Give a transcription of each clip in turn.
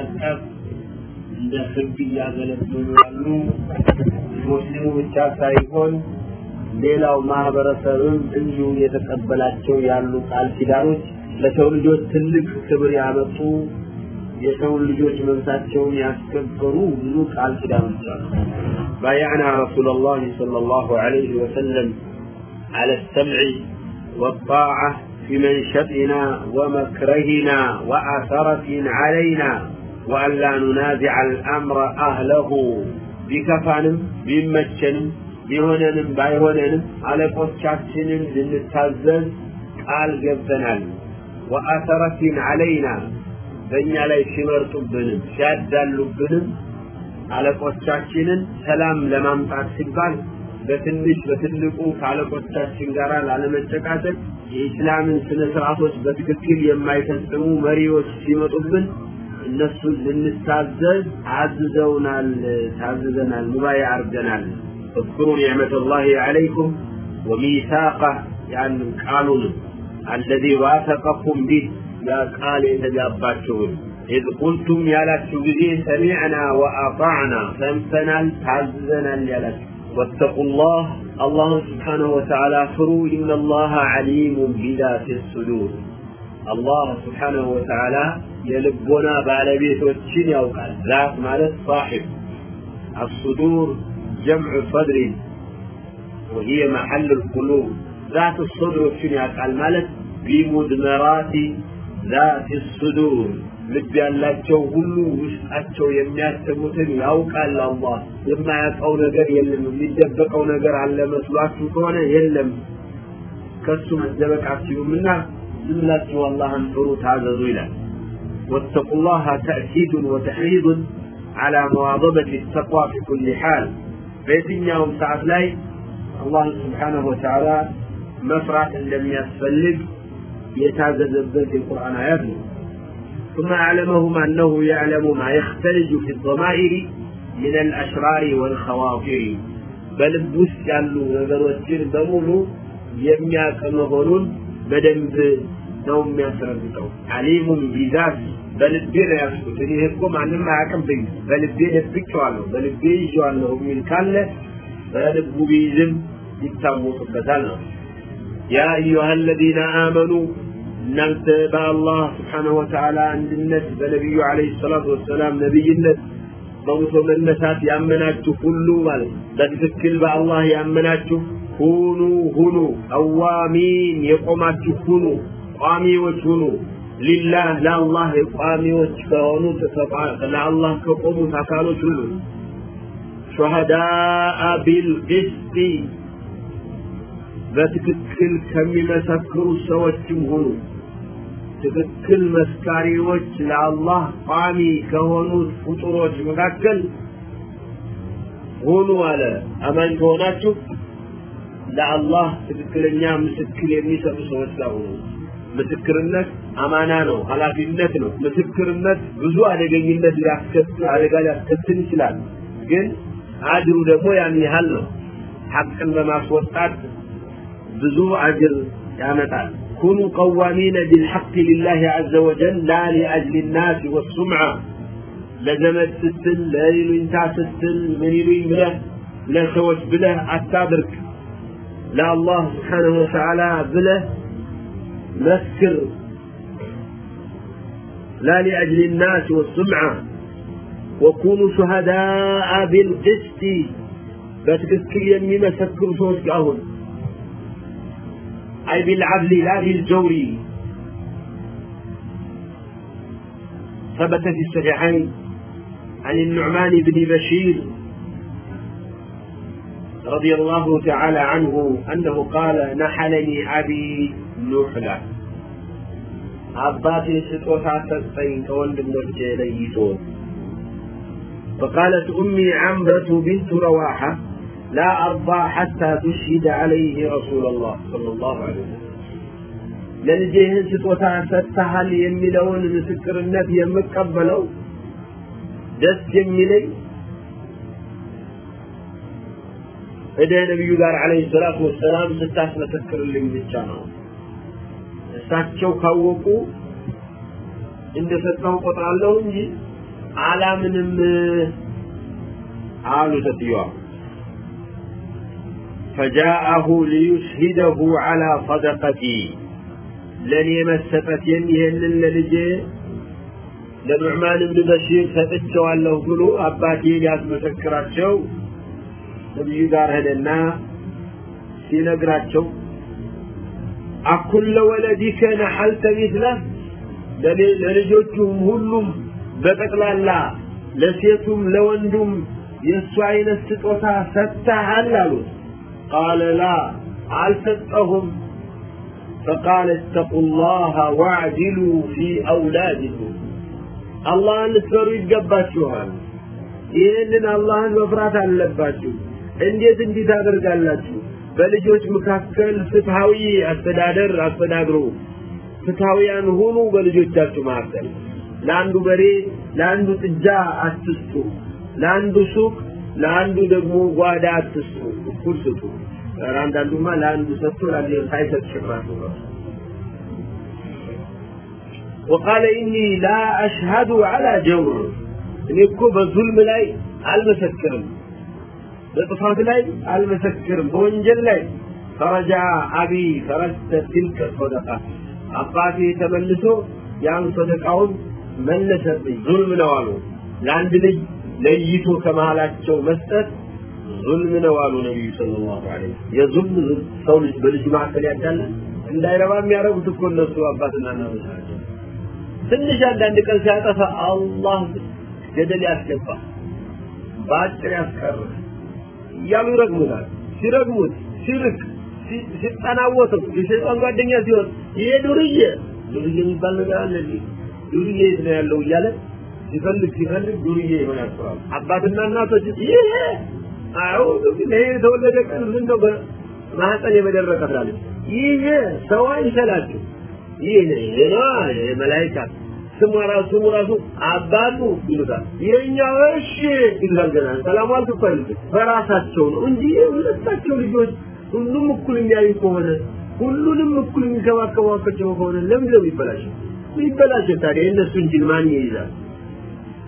አቀፍ እንደ ህግ እያገለገሉ ያሉ ሙስሊሙ ብቻ ሳይሆን ሌላው ማህበረሰብም እንዲሁ የተቀበላቸው ያሉ ቃል ኪዳኖች ለሰው ልጆች ትልቅ ክብር ያመጡ የሰው ልጆች መብታቸውን ያስከበሩ ብዙ ቃል ኪዳኖች አሉ። ባያዕና ረሱላላህ ሰለላሁ ዐለይሂ ወሰለም على السمع والطاعة في منشطنا ومكرهنا وآثرة علينا ወአላ ኑናዚዐ አልአምረ አህለሁ ቢከፋንም ቢመቸንም ቢሆነንም ባይሆነንም አለቆቻችንን ልንታዘዝ ቃል ገብተናል። ወአሰረፊን አለይና በእኛ ላይ ሲመርጡብንም ሲያዳሉብንም አለቆቻችንን ሰላም ለማምጣት ሲባል በትንሽ በትልቁ ከአለቆቻችን ጋር ላለመጨቃጨቅ የኢስላምን ስነ ስርዓቶች በትክክል የማይፈጽሙ መሪዎች ሲመጡብን እነሱን ልንታዘዝ አዝዘውናል፣ ታዝዘናል፣ ሙባያ አርገናል። اذكروا نعمة الله عليكم وميثاقه يعني قالوا الذي واثقكم به يا قال يتجاباتشون إذ قلتم يا ጊዜ سمعنا وأطعنا سمتنا تعززنا يا واتقوا الله الله سبحانه وتعالى فروا إن الله عليم بذات الصدور الله سبحانه وتعالى የልቦና ባለቤቶችን ያውቃል ዛት ማለት صاحب الصدور جمع صدر وهي محل القلوب ذات الصدر وشن ያውቃል ማለት بمدمرات ذات الصدور ልብ ያላቸው ሁሉ ውስጣቸው የሚያስቡትን ያውቃል አላህ የማያውቀው ነገር የለም የሚደበቀው ነገር አለ መስሏችሁ ከሆነ የለም ከሱ መደበቅ አትችሉምና ዝም ብላችሁ አላህን ፍሩ ታዘዙ ይላል واتقوا الله تأكيد وتحريض على مواظبة التقوى في كل حال በየትኛውም ሰዓት ላይ አላህ ስብሓነሁ ወተዓላ መፍራት እንደሚያስፈልግ የታዘዘበት የቁርአን አያት ነው ثم أعلمهم أنه يعلم ما يختلج في الضمائر من الأشرار والخواطر በልብ ውስጥ ያሉ ነገሮችን በሙሉ የሚያውቅ መሆኑን በደንብ ነው የሚያስረግጠው አሊሙን ቢዛት በልቤ ነው ያዝኩት እኔ እኮ ማንም አያውቅብኝ በልቤ ደብቄዋለሁ በልቤ ይዤዋለሁ የሚል ካለ በልቡ ቢይዝም ይታወቅበታል ነው ያ አዩሃ አለዚነ አመኑ እናንተ በአላህ ስብሓነሁ ወተዓላ አንድነት በነቢዩ ዓለይሂ ሰላቱ ወሰላም ነቢይነት በሙቶ መነሳት ያመናችሁ ሁሉ ማለት በትክክል በአላህ ያመናችሁ ሁኑ ሁኑ ቀዋሚን የቆማችሁ ሁኑ ቋሚዎች ሁኑ ሊላህ ለአላህ ቋሚዎች ከሆኑት ለአላህ ከቆሙት አካሎች ሁሉ ሹሃዳአ ቢልቅስጢ በትክክል ከሚመሰክሩ ሰዎችም ሁኑ ትክክል መስካሪዎች ለአላህ ቋሚ ከሆኑት ፍጡሮች መካከል ሁኑ አለ አማኝ ከሆናችሁ ለአላህ ትክክለኛ ምስክር የሚሰጡ ሰዎች ጋር ሁኑ ምስክርነት አማና ነው ኃላፊነት ነው። ምስክርነት ብዙ አደገኝነት ሊያስከትል አደጋ ሊያስከትል ይችላል። ግን አጅሩ ደግሞ ያን ያህል ነው። ሐቅን በማስወጣት ብዙ አጅር ያመጣል። ኩኑ ቀዋሚነ ቢልሐቅ ሊላህ አዘ ወጀል ላ ሊአጅል ናስ ወሱምዓ። ለዘመድ ስትል ለይሉኝታ ስትል ምን ይሉኝ ብለህ ለሰዎች ብለህ አታድርግ። ለአላህ ስብሓንሁ ወተዓላ ብለህ مسكر لا لأجل الناس والسمعة. وكونوا شهداء بالقسط. يمي مسكر صوت قاهن أي بالعدل لا بالجور. ثبت في الصحيحين عن النعمان بن بشير رضي الله تعالى عنه أنه قال نحلني أبي. نحلة አባቴ ስጦታ ሰጠኝ ከወንድሞቼ ለይቶ فقالت أمي عمرة بنت رواحة لا أرضى حتى تشهد عليه رسول الله صلى الله عليه وسلم ለልጄህን ስጦታ ሰጥተሃል የሚለውን ምስክርነት የምቀበለው ደስ የሚለኝ እደ ነቢዩ ጋር አለይሂ ሰላቱ ወሰላም ስታስመሰክርልኝ ብቻ ነው እሳቸው ካወቁ እንደሰጠው ቆጥራለሁ እንጂ አላምንም አሉ ሴትዮዋ فجاءه ليشهده على صدقتي ለኔ መሰጠቴን ይህንን ለልጄ ለኑዕማን ብን በሺር ሰጥቼዋለሁ ብሎ አባቴ ሊያስመሰክራቸው ነቢዩ ጋር ሄደና ሲነግራቸው አኩለ ወለዲከ ነሐልተ ሚስለ ለልጆቹም ሁሉም በጠቅላላ ለሴቱም ለወንዱም የእሱ አይነት ስጦታ ሰጥተሃል አሉት ቃለ ላ አልሰጠሁም فقال اتقوا الله واعدلوا في أولادكم አላህን ልትፈሩ ይገባችኋል ይህንን አላህን መፍራት አለባችሁ እንዴት እንዲህ ታደርጋላችሁ በልጆች መካከል ፍትሃዊ አስተዳደር አስተዳድሩ ፍትሃዊያን ሁኑ በልጆቻችሁ መካከል ለአንዱ በሬ ለአንዱ ጥጃ አትስጡ ለአንዱ ሱቅ ለአንዱ ደግሞ ጓዳ አትስጡ እኩል ስጡ አንዳንዱማ ለአንዱ ሰጥቶ ለአንዱ ሳይሰጥ ሽራቱ ነው وقال إني لا أشهد على جور نكو بظلم لاي المسكرم በጥፋት ላይ አልመሰክርም፣ በወንጀል ላይ ፈረጃ አቢ ፈረስተ ትልከ ሶደቃ አባቴ ተመልሶ ያን ሶደቃውን መለሰብኝ። ዙልም ነው አሉ። ለአንድ ልጅ ለይቶ ከመሃላቸው መስጠት ዙልም ነው አሉ ነቢዩ ሰለላሁ ዐለይሂ የዙልም ሰው ልጅ በልጁ መካከል ያዳላል። እንዳይረባ የሚያደርጉት እኮ እነሱ አባትና እናቶች ናቸው። ትንሽ አንዳንድ ቀን ሲያጠፋ አላህ ገደል ያስገባ፣ በአጭር ያስቀርል። እያሉ ይረግሙታል ሲረግሙት ሲርቅ ሲጠናወተው የሸይጣን ጓደኛ ሲሆን ይሄ ዱርዬ ዱርዬ የሚባል ነገር አለ ዱርዬ የት ነው ያለው እያለ ሲፈልግ ሲፈልግ ዱርዬ ይሆናል አባትና እናቶች ይሄ አሁን ይሄ የተወለደ ቀን ምን ነው በማህፀን የመደረቀ ትላለች ይሄ ሰው አይሰላችሁ። ይህ ሌላ የመላይካ ስሙ ራሱ ስሙ ራሱ አባቱ ይሉታል። የኛው እሺ ይላል ገና ሰላም አይሉትም በራሳቸው ነው እንጂ ሁለታቸው ልጆች ሁሉም እኩል የሚያዩ ከሆነ ሁሉንም እኩል የሚንከባከቧቸው ከሆነ ለምን ነው የሚበላሸው? ይበላሸ ታዲያ የእነሱ እንጂ ማን ይይዛል?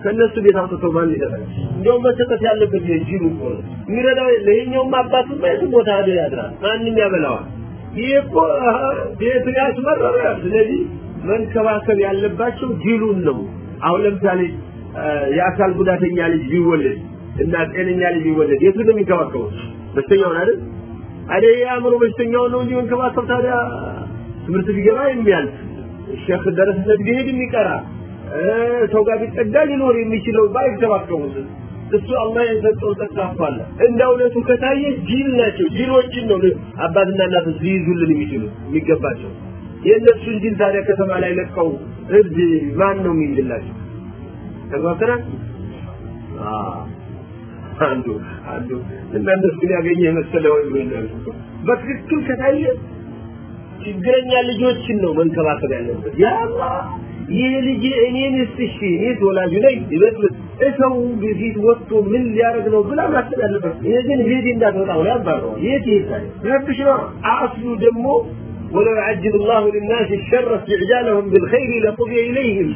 ከእነሱ ቤት አውጥቶ ማን ይሰጣል? እንዲያውም መሰጠት ያለበት የጂኑ እኮ ነው። የሚረዳው ለይኛውም አባቱማ የትም ቦታ ያድራል። ማንም ያበላዋል። ይህ እኮ ቤቱን ያስመረራል ስለዚህ መንከባከብ ያለባቸው ጅሉን ነው። አሁን ለምሳሌ የአካል ጉዳተኛ ልጅ ቢወለድ እና ጤነኛ ልጅ ቢወለድ የቱ ነው የሚንከባከበው? በሽተኛውን አይደል? አደ የአእምሮ በሽተኛውን ነው እንጂ መንከባከብ ታዲያ ትምህርት ቢገባ የሚያልፍ ሼክ ደረሳነት ቢሄድ የሚቀራ ሰው ጋር ቢጠጋ ሊኖር የሚችለው ባይንከባከቡት እሱ አላህ የሰጠው አለ እንደ እውነቱ ከታየ ጂል ናቸው። ጂሎችን ነው አባትና እናቶች ሊይዙልን የሚችሉ የሚገባቸው የእነሱን ጂል ታዲያ ከተማ ላይ ለቀው እብድ ማን ነው የሚይዝላቸው ተግባብተናል? አንዱ አንዱ ግን ያገኘ የመሰለ ወይ ብሎኛል በትክክል ከታየ ችግረኛ ልጆችን ነው መንከባከብ ያለበት። ያ አላህ ይህ ልጅ እኔን እሺ እኔ ወላጁ ላይ ይበጥብጥ እሰው ፊት ወጥቶ ምን ሊያደርግ ነው ብላ ማሰብ ያለበት። ይሄ ግን ሄድ እንዳትወጣው ያባረው። የት ይሄዳል? ረብሽ ነው። አስሉ ደግሞ ولو يعجل الله للناس الشر استعجالهم بالخير لقضي إليهم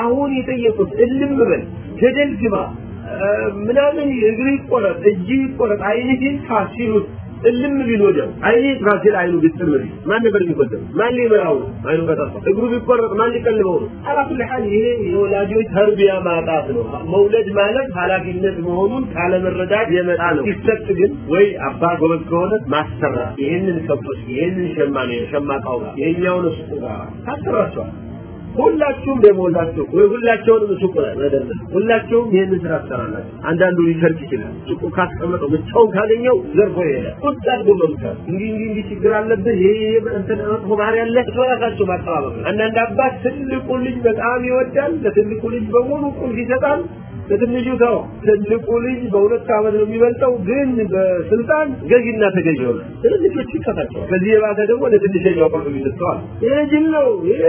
አሁን የጠየቁት እልም በል ገደል ግባ ምናምን እግር ይቆረጥ እጅ ይቆረጥ አይነት ይጥፋ ሲሉት እልም ቢል ወዲያው አይኔ ሲል አይኑ ግጥም ቢል ማን ነበር የሚቆጠር ማን ሊመራው? አይኑ ከጠፋ እግሩ ቢቆረጥ ማን ሊቀልበው ነው? አላኩል ሐል ይሄ የወላጆች ተርቢያ ማጣት ነው። መውለድ ማለት ኃላፊነት መሆኑን ካለመረዳት የመጣ ነው። ሲሰጥ ግን ወይ አባት ጎበዝ ከሆነ ማሰራት። ይህንን ከብቶች ይህንን ሸማ ነው ጋር ይሄኛውን እሱ ጋር ታሰራቸዋል ሁላችሁም ደሞዛችሁ ወይ ሁላቸውንም ሱቅ መደረስ ሁላቸውም ይህንን ስራ ትሰራላችሁ። አንዳንዱ ሊሰርቅ ይችላል። ሱቁ ካስቀመጠው ብቻውን ካገኘው ዘርፎ ይሄዳል። ቁጭ አድርጎ መምከር እንዲህ እንዲህ እንዲህ ችግር አለብህ። ይሄ እንትን መጥፎ ባህሪ ያለ በራሳቸው ማጠባበቅ አንዳንድ አባት ትልቁ ልጅ በጣም ይወዳል። ለትልቁ ልጅ በሙሉ ቁልፍ ይሰጣል ለትንሹ ተው። ትልቁ ልጅ በሁለት ዓመት ነው የሚበልጠው ግን በስልጣን ገዥና ተገዥ ሆነ። ትልልቆች ይከታቸዋል ከዚህ የባሰ ደግሞ ለትንሸኛው ቁልፍ ይሰጠዋል ይሄ ጅል ነው። ይሄ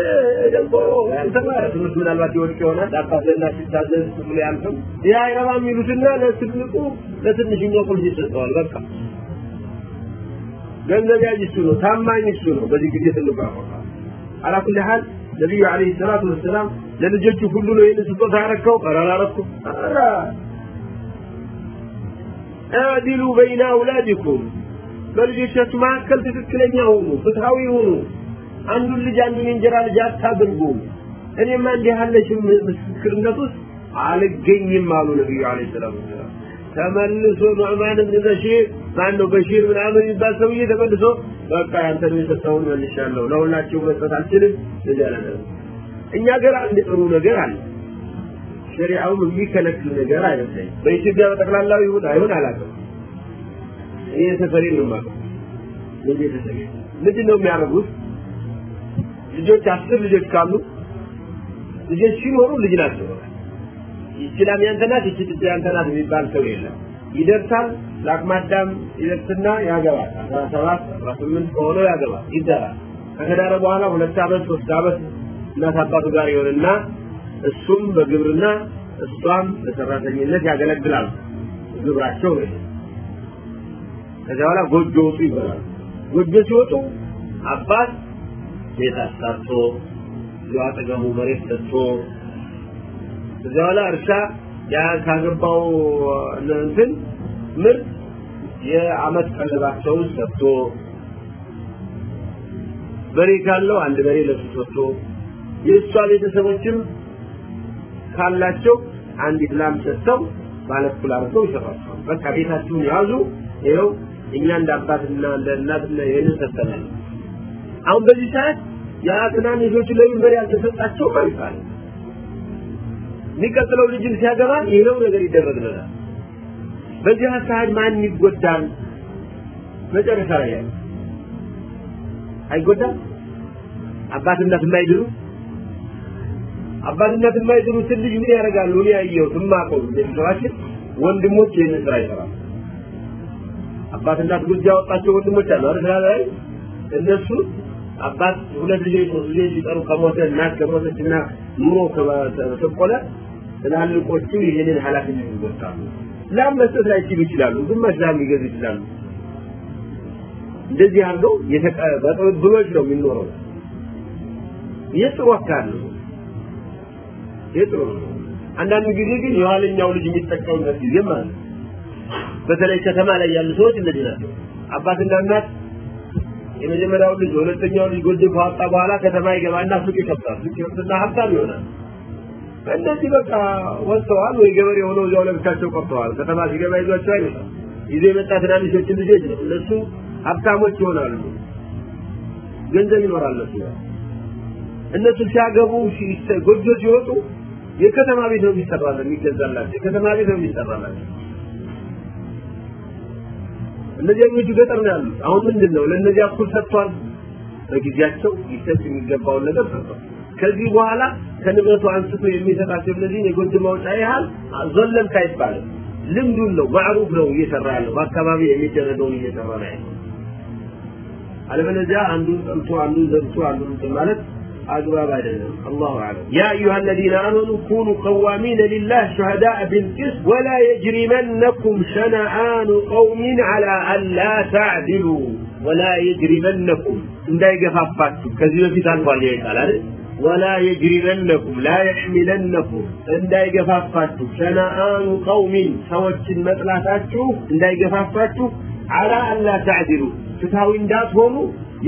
ደግሞ ያልተማረ ትምህርት ምናልባት ይወድቅ ይሆናል። አባትና ሲታዘዝ ብሎ ያልፍም ይህ አይረባ የሚሉትና ለትልቁ ለትንሽኛው ቁልፍ ይሰጠዋል። በቃ ገንዘብ ያዥ እሱ ነው ታማኝ እሱ ነው። በዚህ ጊዜ ትልቁ ያቆርጣል አላ ኩል ሐል ነቢዩ አለይሂ ሰላቱ ወሰላም ለልጆቹ ሁሉ ነው ይህን ስጦታ ያረከው? ኧረ አላረኩም። አዲሉ በይነ አውላዲኩም በልጆቻችሁ መካከል ትክክለኛ ሁኑ፣ ፍትሃዊ ሁኑ። አንዱን ልጅ አንዱን የእንጀራ ልጅ አታድርጉ። እኔማ እንዲህ ያለች ምስክርነት አልገኝም አሉ ነቢዩ ዓለይሂ ሰላቱ ወሰላም። ተመልሶ ኑዕማን ብን በሺር ማን ነው በሺር ምናምን የሚባል ሰውዬ ተመልሶ በቃ ያንተን የሰጠውን መልሻለሁ፣ ለሁላችሁ መስጠት አልችልም አለ። እኛ ገር አንድ ጥሩ ነገር አለ። ሸሪዓውም የሚከለክል ነገር አይመስለኝም። በኢትዮጵያ በጠቅላላው ይሁን አይሁን አላውቅም። እኔ ሰፈሬ ነው የማውቀው። ሰፈሬ ምንድን ነው የሚያደርጉት? ልጆች አስር ልጆች ካሉ ልጆች ሲኖሩ ልጅ ናቸው። ይችላም ያንተ ናት፣ ይቺ ልጅ ያንተ ናት የሚባል ሰው የለም። ይደርሳል፣ ለአቅመ ይደርስና ያገባል። አስራ ሰባት አስራ ስምንት ከሆነው ያገባል፣ ይዳራል። ከተዳረ በኋላ ሁለት ዓመት ሶስት ዓመት እናት አባቱ ጋር ይሆንና እሱም በግብርና እሷም በሰራተኝነት ያገለግላሉ። ግብራቸው ነው። ከዚያ በኋላ ጎጆ ወጡ ይባላል። ጎጆ ሲወጡ አባት ቤት አሰርቶ እዚሁ አጠገቡ መሬት ሰጥቶ ከዚያ በኋላ እርሻ ያ ካገባው እንትን ምርት የአመት ቀለባቸውን ሰጥቶ በሬ ካለው አንድ በሬ ለሱ ሰጥቶ የእሷ ቤተሰቦችም ካላቸው አንዲት ላም ሰጥተው ባለ እኩል አድርገው ይሰሯቸዋል። በቃ ቤታችሁን ያዙ፣ ይኸው እኛ እንደ አባትና እንደ እናትና ይሄንን ሰጥተናል። አሁን በዚህ ሰዓት ያ ትናንሾቹ ለምን በሬ ያልተሰጣቸው ይባላል። የሚቀጥለው ልጅን ሲያገባ ይሄው ነገር ይደረግልናል። በዚህ ሰዓት ማን ይጎዳል? መጨረሻ ላይ ያለ አይጎዳም? አባት እናት የማይድሩ አባት እናት የማይድሩትን ልጅ ምን ያደርጋሉ? እኔ ያየሁት የማውቀው ቤተሰባችን ወንድሞች ይህንን ስራ ይሰራሉ። አባት እናት ያወጣቸው ወንድሞች አሉ አይደል? ላይ እነሱ አባት ሁለት ልጆች ሶስት ልጆች ሲጠሩ ከሞተ እናት ከሞተች እና ኑሮ ከተቆለ ትላልቆቹ ይህንን ኃላፊነት ይወጣሉ። ላም መስጠት ላይችሉ ይችላሉ፣ ግማሽ ላም ሊገዙ ይችላሉ። እንደዚህ አድርገው በቅብብሎች ነው የሚኖረው። ይህ ጥሩ አካል ነው። ይህ ጥሩ ነው። አንዳንድ ጊዜ ግን የኋለኛው ልጅ የሚጠቀሙበት ጊዜ ማለት በተለይ ከተማ ላይ ያሉ ሰዎች እንደዚህ ናቸው። አባትና እናት የመጀመሪያው ልጅ ሁለተኛው ልጅ ጎጆ ካወጣ በኋላ ከተማ ይገባና ሱቅ ይከፍታል። ሱቅ ይከፍትና ሀብታም ይሆናል። እነዚህ በቃ ወጥተዋል ወይ ገበሬ ሆነው እዚያው ለብቻቸው ቀርተዋል። ከተማ ሲገባ ይዟቸው አይመጣም። ይዞ የመጣ ትናንሾችን ልጆች ነው። እነሱ ሀብታሞች ይሆናሉ። ገንዘብ ይኖራል እነሱ እነሱ ሲያገቡ ጎጆ ሲወጡ የከተማ ቤት ነው የሚሰራላቸው የሚገዛላቸው የከተማ ቤት ነው የሚሰራላቸው። እነዚያኞቹ ገጠር ነው ያሉት። አሁን ምንድን ነው ለእነዚያ እኩል ሰጥቷል። በጊዜያቸው ሊሰጥ የሚገባውን ነገር ሰጥቷል። كذي بوالا كنبغتو انسكو يمي سباتو الذين يقول دي موت ايهال ظلم كايت بالك لم دون لو معروف لو يترى له ما كبابي يمي جردون يترى له على من جاء عندهم زمتوا عندهم زمتوا عندهم تمالك أجواب الله أعلم يا أيها الذين آمنوا كونوا قوامين لله شهداء بالقسط ولا يجرمنكم شنآن قوم على ألا تعدلوا ولا يجرمنكم إن دايقة فاتو كذلك في تنبال يقال ወላ የጅሪመነኩም ላ የሕሚለነኩም እንዳይገፋፋችሁ። ሸነአኑ ቀውሚን ሰዎችን መጥላታችሁ እንዳይገፋፋችሁ። ዐላ አላ ተዕድሉ ፍትሐዊ እንዳትሆኑ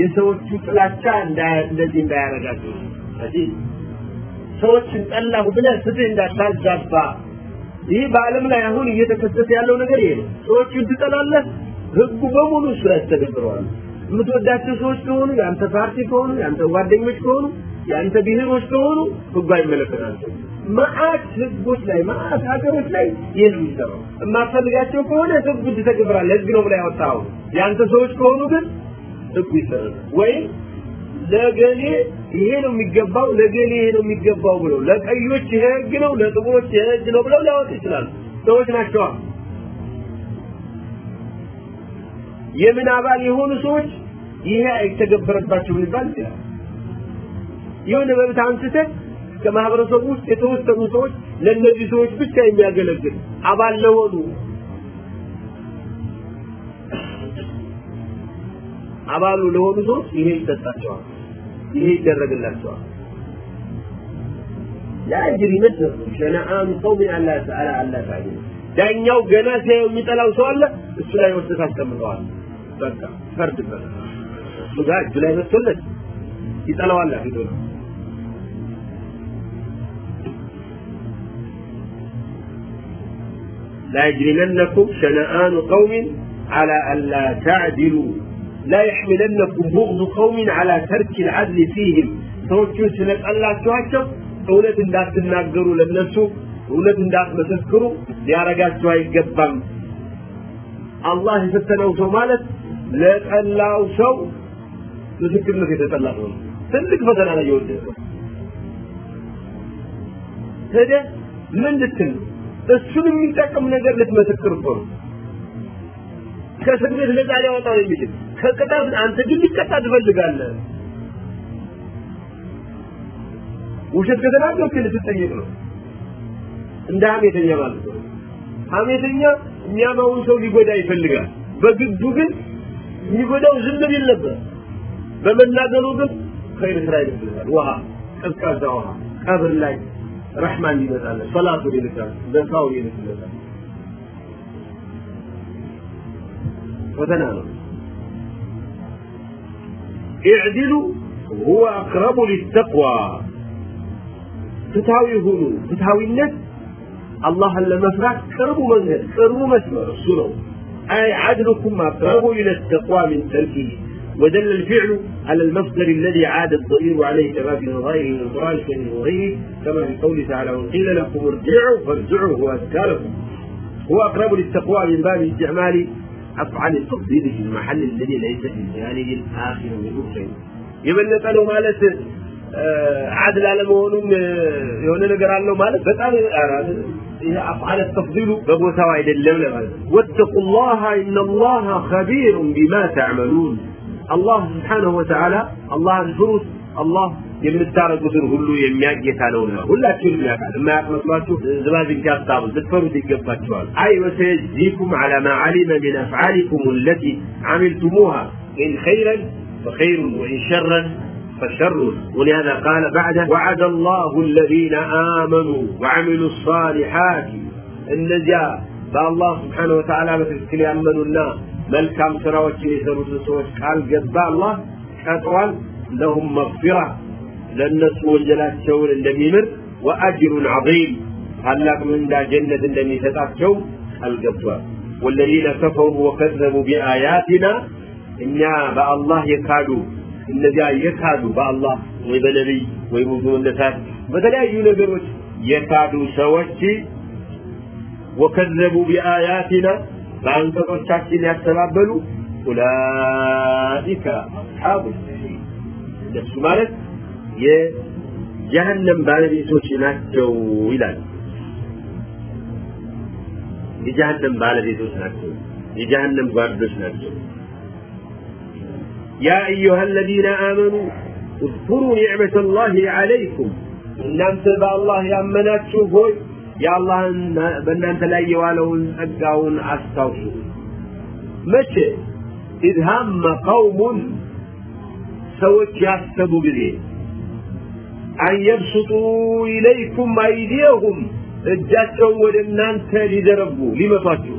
የሰዎቹ ጥላቻ እንደዚህ እንዳያረጋችሁ ስለዚህ ሰዎችን ጠላሁ ብለህ ፍትህ እንዳታዛባ። ይህ በዓለም ላይ አሁን እየተከሰተ ያለው ነገር ይሄ ነው። ሰዎችን ትጠላለህ ህጉ በሙሉ እሱ ያስተገብረዋል የምትወዳቸው ሰዎች ከሆኑ የአንተ ፓርቲ ከሆኑ የአንተ ጓደኞች ከሆኑ የአንተ ብሔሮች ከሆኑ ህጉ አይመለከታቸው መዓት ህጎች ላይ መዓት ሀገሮች ላይ ይህ ነው የሚሰራው። የማትፈልጋቸው ከሆነ ህጉ ትተገብራለህ ህግ ነው ብላ ያወጣው የአንተ ሰዎች ከሆኑ ግን ህጉ ይሰራል። ወይም ለገሌ ይሄ ነው የሚገባው ለገሌ ይሄ ነው የሚገባው ብለው ለቀዮች ይሄ ህግ ነው ለጥቁሮች ይሄ ህግ ነው ብለው ሊያወጡ ይችላሉ። ሰዎች ናቸዋ የምን አባል የሆኑ ሰዎች ይሄ አይተገበረባቸውም ሊባል ይችላል የሆነ መብት አንስተህ ከማህበረሰቡ ውስጥ የተወሰኑ ሰዎች ለነዚህ ሰዎች ብቻ የሚያገለግል አባል ለሆኑ አባሉ ለሆኑ ሰዎች ይሄ ይሰጣቸዋል፣ ይሄ ይደረግላቸዋል። ለአጅር ይመስል ሸነአን ቀውም አላ ተዓላ አላ ተዓላ ዳኛው ገና ሲያየው የሚጠላው ሰው አለ፣ እሱ ላይ ወስደህ ታስቀምጠዋል። በቃ ፈርድበት። እሱ ጋር እጁ ላይ መጥቶለት ይጠላዋል ፊቱ ነው لا يجرمنكم شنآن قوم على ألا تعدلوا لا يحملنكم بغض قوم على ترك العدل فيهم ሰዎቹን ስለጠላችኋቸው እውነት እንዳትናገሩ ለነሱ እውነት እንዳትመሰክሩ ሊያረጋቸው አይገባም አላህ የፈተነው ሰው ማለት ለጠላው ሰው ምስክርነት የተጠላ ሰው ነው ትልቅ ፈተና ላይ የወደቀው ሄደ ምን ልትል እሱን የሚጠቅም ነገር ልትመሰክር እኮ ነው። ከእስር ቤት ነፃ ሊያወጣው የሚችል ከቅጣት አንተ ግን ሊቀጣ ትፈልጋለህ። ውሸት ከተናገርክ ልትጠየቅ ነው። እንደ ሀሜተኛ ማለት ነው። ሀሜተኛ የሚያማውን ሰው ሊጎዳ ይፈልጋል። በግዱ ግን የሚጎዳው ዝም ቢል ነበር። በመናገሩ ግን ኸይር ስራ ይመስላል ውሃ ቀዝቃዛ ውሃ ቀብር ላይ رحمان diletan salatu diletan berkau diletan وتنالوا اعدلوا هو أقرب للتقوى. تتاوي هنو تتاوي النت الله اللي فرات قربوا منه قربوا مسمى رسوله. أي عدلكم أقرب إلى التقوى من تركه ودل الفعل على المصدر الذي عاد الضمير عليه كما في نظائره من القرآن الكريم وغيره كما في قوله تعالى وقيل لكم ارجعوا فارجعوا هو أزكى لكم هو أقرب للتقوى من باب استعمال أفعال التفضيل في المحل الذي ليس في جانب الآخر منه شيء የበለጠ ነው ማለት عدل አለመሆኑም የሆነ ነገር አለው ማለት በጣም ይሄ አፍዓለ ተፍዲሉ በቦታው አይደለም ለማለት واتقوا الله إن الله خبير بما تعملون الله سبحانه وتعالى الله ፍሩት الله የምታረጉትን ሁሉ የሚያውቅ ጌታ ነውና ሁላችሁንም ያውቃል የማያውቅ መስሏችሁ ዝባዝንኪ ሀሳቡ ልትፈሩት ይገባችኋል አይ ወሰየጅዚኩም على ما علم من أفعالكم التي عملتموها إن خيرا فخير وإن شرا فشر ولهذا قال بعده وعد الله الذين آمنوا وعملوا الصالحات النجا بالله سبحانه وتعالى بتذكر يأمنوا بل ملكام سراوك يسروا لسوك قال قد الله قطوان لهم مغفرة للنس والجلات شون اللي يمر وأجر عظيم قال لك من جنة اللي يستعف شون قال قد والذين كفروا وكذبوا بآياتنا إنيا باء الله يكادوا إن إنيا يكادوا باء الله ويبنبي ويبنبي ويبنبي بدل أي نبروش يكادوا سوكي وكذبوا بآياتنا በአንቀጾቻችን ያስተባበሉ ኡላኢከ አስሓቡ እነሱ ማለት የጀሀነም ባለቤቶች ናቸው ይላል የጀሀነም ባለቤቶች ናቸው የጀሀነም ጓዶች ናቸው يا أيها الذين آمنوا اذكروا نعمة الله عليكم إن أمثل الله يا أمنات شوفوا يا الله بأن أنت لا يوالون أقاون أستوصوا متى إذ هم قوم سوت يحسبوا بذي أن يبسطوا إليكم أيديهم እጃቸውን ወደ እናንተ ሊዘረጉ ሊመቷችሁ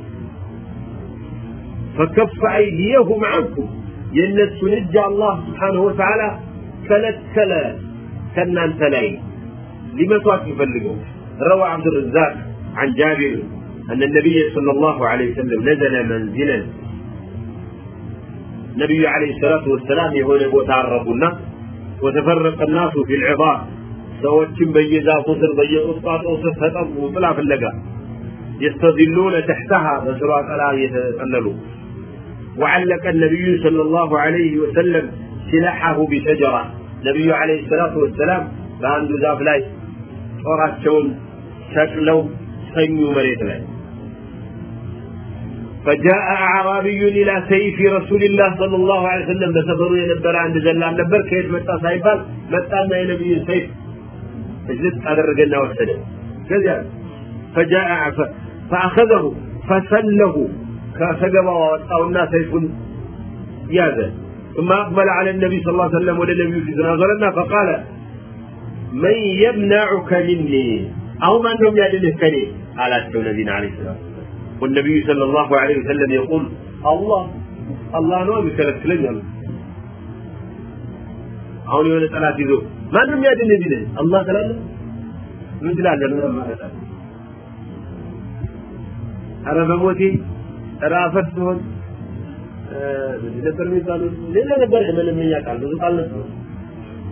ፈከፍ አይዲየሁም አንኩም የእነሱን እጅ አላህ ስብሓንሁ ወተዓላ ከለከለ ከእናንተ ላይ ሊመቷችሁ ፈልገው روى عبد الرزاق عن جابر أن النبي صلى الله عليه وسلم نزل منزلا النبي عليه الصلاة والسلام يهون وتعرفنا وتفرق الناس في العظام ሰዎችም በየዛፉ ስር በየቁጥቋጦው ስር ተጠሙ ጥላ ፍለጋ يستظلون تحتها በስሯ ጥላ እየተጠለሉ وعلق النبي صلى الله عليه وسلم سلاحه بشجرة نبي عليه الصلاة والسلام በአንዱ ዛፍ ላይ ጦራቸውን ሰቅለው ሰኙ መሬት ላይ فجاء أعرابي إلى سيف رسول الله صلى الله عليه وسلم بسفر ينبر عند زلان نبر كيف متى سايبال متى ما ينبي سيف اجلس أدرجنا وسده كذا فجاء فأخذه فسله كسجب وأونا سيف ياذا ثم أقبل على النبي صلى الله عليه وسلم وللنبي في نظرنا فقال من يمنعك مني አሁን ማን ነው የሚያድንህ ከኔ አላቸው ነቢይን አለይሂ ሰላም። والنبي صلى الله عليه وسلم يقول الله الله ነው የሚከለክለኝ አሉ። አሁን የሆነ ጠላት ይዞ ማን ነው የሚያድንህ ቢለኝ አላህ ስላለ ምን ትላለህ? ነው በሞቴ ራፈት ሲሆን ነበር የሚባሉት ሌላ ነበር መለመኛ ቃል ብዙ ቃል ነበር።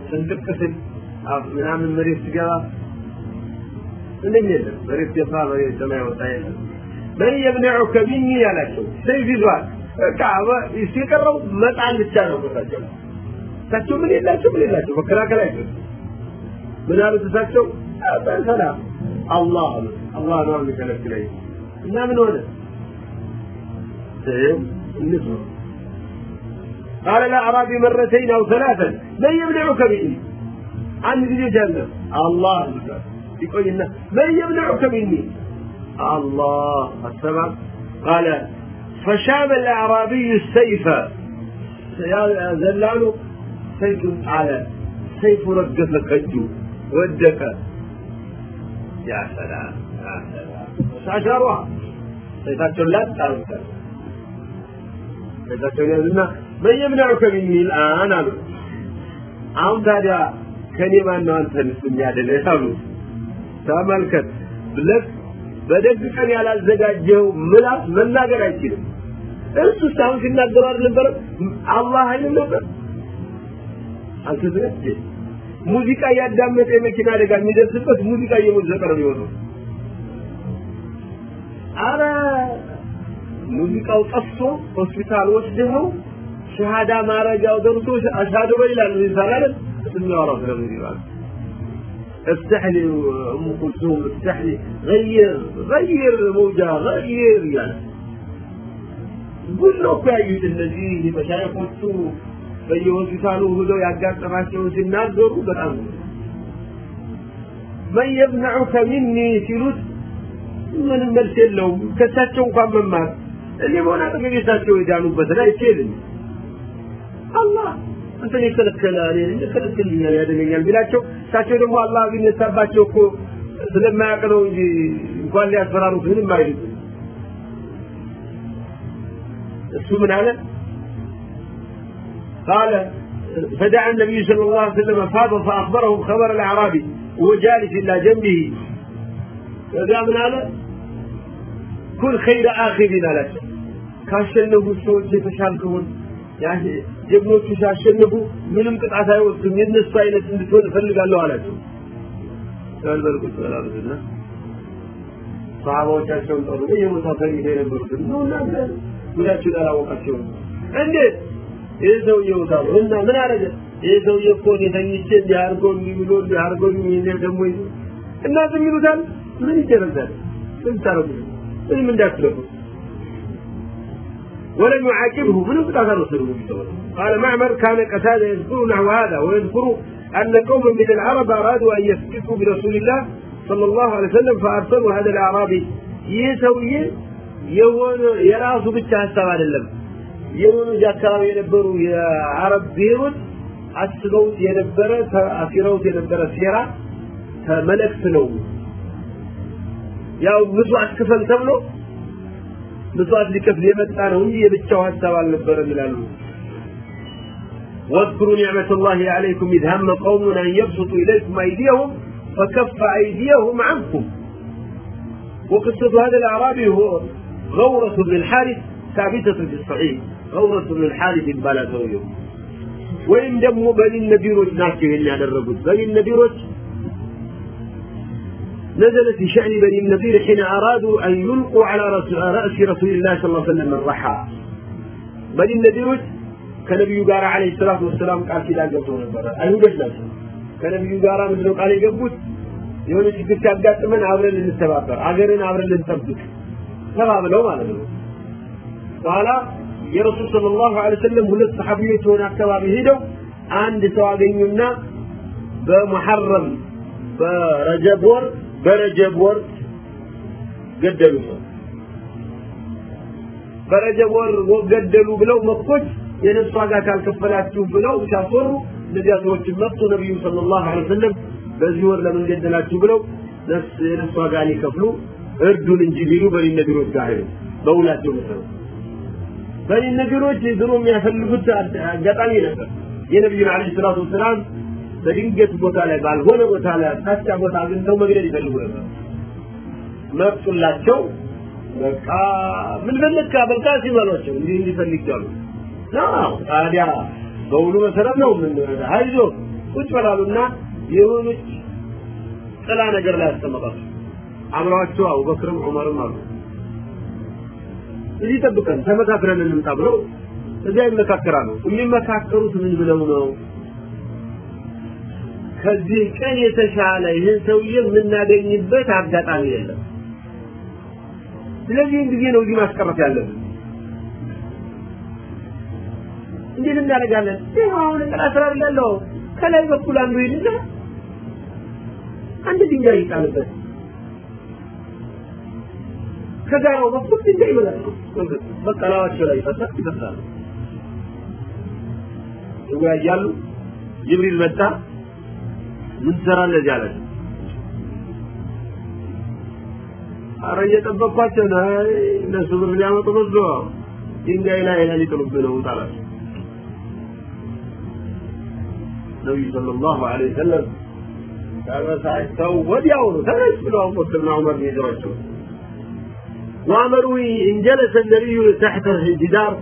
ስንጥቅ ምናምን መሬት ሲገባ مننا بالاتصال والسماع والطيب من يمنعك مني يا لكن سيف زوال كعبة يسيقروا ما تعال بالتالي تاتشو من الله تشو من الله تشو لا من هذا تساتشو آه، سلام الله الله نور لك لك لي ما من هنا. طيب النسبة قال لا أرى بمرتين أو ثلاثا. من يمنعك مني؟ عن ذي جنة. الله أكبر يقول لنا من يمنعك مني الله السبب قال فشاب الأعرابي السيف زلانه سيف على سيف رقف كجو ودك يا سلام يا سلام ساشروا سيفاتهم لا تعرف سيفاتهم يقولون من يمنعك مني الآن አሉ አሁን ታዲያ ከኔ ማን ነው አንተን የሚያደለህ አሉ ተመልከት ብለህ በደግ ቀን ያላዘጋጀው ምላስ መናገር አይችልም። እሱ አሁን ሲናገሩ አልነበረ አላህ አይልም ነበር? አልተዘጋጀ። ሙዚቃ እያዳመጠ የመኪና አደጋ የሚደርስበት ሙዚቃ እየሞዘቀ ነው የሚሆነው። አረ ሙዚቃው ጠፍቶ ሆስፒታል ወስደኸው ሸሃዳ ማረጃው ደርሶ አሻዶ ይላል ይባላል የሚያወራው ስለ ሙዚቃ افتح لي ام كلثوم افتح لي غير غير موجة غير يعني قول له كويس እነዚህ መሻይኾቹ በየሆስፒታሉ ሄደው ያጋጠማቸውን ሲናገሩ በጣም መን የምነዑከ ሚኒ ሲሉት ምንም መልስ የለውም ከሳቸው እንኳን መማር እኔ መሆን አጠገቤ እሳቸው የዳኑበትን አይችልም አላህ እንትን የከለከለ እኔን ይከለክልኛል ያደገኛል ቢላቸው እሳቸው ደግሞ አላህ ቢነሳባቸው እኮ ስለማያውቅ ነው እንጂ እንኳን ሊያስፈራሩት ምንም አይሉት እሱ ምን አለ قال فدعا النبي صلى الله عليه وسلم فاض فأخبرهم خبر الأعرابي وهو جالس إلى جنبه فقال من هذا كن خير آخذين لك ካሸነፉ ሰዎች የተሻልከውን ጀግኖቹ ሲያሸንፉ ምንም ቅጣት አይወስዱም የነሱ አይነት እንድትሆን እፈልጋለሁ አላቸው ያልበልቁት በላሉትና ሰሃባዎቻቸውን ጠሩ የቦታ ተኝተው የነበሩትን ነው እናንተ ጉዳችሁ ላላወቃቸው እንዴት ይህ ሰውዬ ወጣሉ እና ምን አረገ ይህ ሰውዬ እኮ እኔ ተኝቼ እንዲህ አድርጎኝ ብሎ እንዲህ አድርጎኝ ይሄን ደግሞ ይዞ እና ዝም ይሉታል ምን ይደረጋል ምን ታረጉ ምንም እንዳትለፉ ولم يعاقبه من قطع رسوله قال معمر كان قتادة يذكر نحو هذا ويذكر أن قوما من العرب أرادوا أن يفتكوا برسول الله صلى الله عليه وسلم فأرسلوا هذا الأعرابي يسوي يهون يراسو بتاع السبع لله የሆኑ እዚህ አካባቢ የነበሩ የአረብ ብሔሮች አስበውት የነበረ አሲረውት የነበረ ሴራ መልእክት ነው ያው ምጽዋት ክፈል ተብሎ ምጽዋት ሊከፍል የመጣ ነው እንጂ የብቻው ሀሳብ አልነበረም ይላሉ واذكروا نعمة الله عليكم إذ هم قوم أن يبسطوا إليكم أيديهم فكف أيديهم عنكم وقصة هذا الأعرابي هو غورة بن الحارث ثابتة في الصحيح غورة بن الحارث بالا سويه ወይም ደግሞ በኒ ነቢሮች ናቸው ይሄን ያደረጉት በኒ ነቢሮች نزلت في شأن بني النذير حين أرادوا أن يلقوا على رأس رسول الله صلى الله عليه وسلم الرحى بني النذير ከነቢዩ ጋር አለይሂ ሰላቱ ወሰላም ቃል ኪዳን ገብተው ነበረ። አይሁዶች ናቸው። ከነቢዩ ጋር ምንድነው ቃል የገቡት? የሆነ ችግር ሲያጋጥመን አብረን እንተባበር፣ አገርን አብረን እንጠብቅ ተባብለው ማለት ነው። በኋላ የረሱል ሰለላሁ ዐለይሂ ወሰለም ሁለት ሰሐቢዎች የሆነ አካባቢ ሄደው አንድ ሰው አገኙና በሙሐረም በረጀብ ወር በረጀብ ወር ገደሉ ሰው በረጀብ ወር ገደሉ ብለው መኮች የነፍስ ዋጋ ካልከፈላችሁ ብለው ሲያስወሩ እነዚያ ሰዎች መጡ። ነቢዩ ሰለላሁ ዐለይሂ ወሰለም በዚህ ወር ለምን ገደላችሁ ብለው ነፍስ የነፍስ ዋጋ ሊከፍሉ እርዱን እንጂ ቢሉ በኒ ጋር ሄዱ። በውላቸው መሰረት በኒ ነቢሮች ድሮ የሚያፈልጉት አጋጣሚ ነበር። የነቢዩን አለይሂ ሰላቱ ወሰላም በድንገት ቦታ ላይ ባልሆነ ቦታ ላይ አሳቻ ቦታ አግኝተው መግደል ይፈልጉ ነበር። መጡላቸው። በቃ ምን ፈለግካ በቃ ሲበሏቸው እንዲህ እንዲፈልግ አሉ አዎ ታዲያ በውሉ መሰረት ነው ምን አይዞ ቁጭ በላሉና የሆነች ጥላ ነገር ላይ ያስቀመጣቸው አብረዋቸው አቡበክርም ዑመርም አሉ። እዚህ ጠብቀን ተመካክረን እንምጣ ብለው እዚያ ይመካከራሉ። የሚመካከሩት ምን ብለው ነው? ከዚህ ቀን የተሻለ ይህን ሰውዬ የምናገኝበት አጋጣሚ የለም። ስለዚህ ጊዜ ነው እዚህ ማስቀረት ያለብን እንዴት እናደርጋለን? ይህ አሁን ጥላ ስራ ያለው? ከላይ በኩል አንዱ ሄድና አንድ ድንጋይ ይጣልበት። ከጋራው በኩል ድንጋይ ይበላል። በቃ ላዋቸው ላይ ይፈታ ይፈታሉ ይወያያሉ። ጅብሪል መጣ። ምን ትሰራለህ እዚህ አለ። አረ እየጠበቅኳቸው ነው። እነሱ ብር ሊያመጡ መስሎ ድንጋይ ላይ ሊጥሉብህ ነው ታላቸው ነቢዩ ሰለላሁ ዐለይሂ ወሰለም ተበሳጭተው ወዲያውኑ ተነስ ብለው አቡበክርና ዑመር ይዘዋቸው وأمروا إن جلس النبي تحت الجدار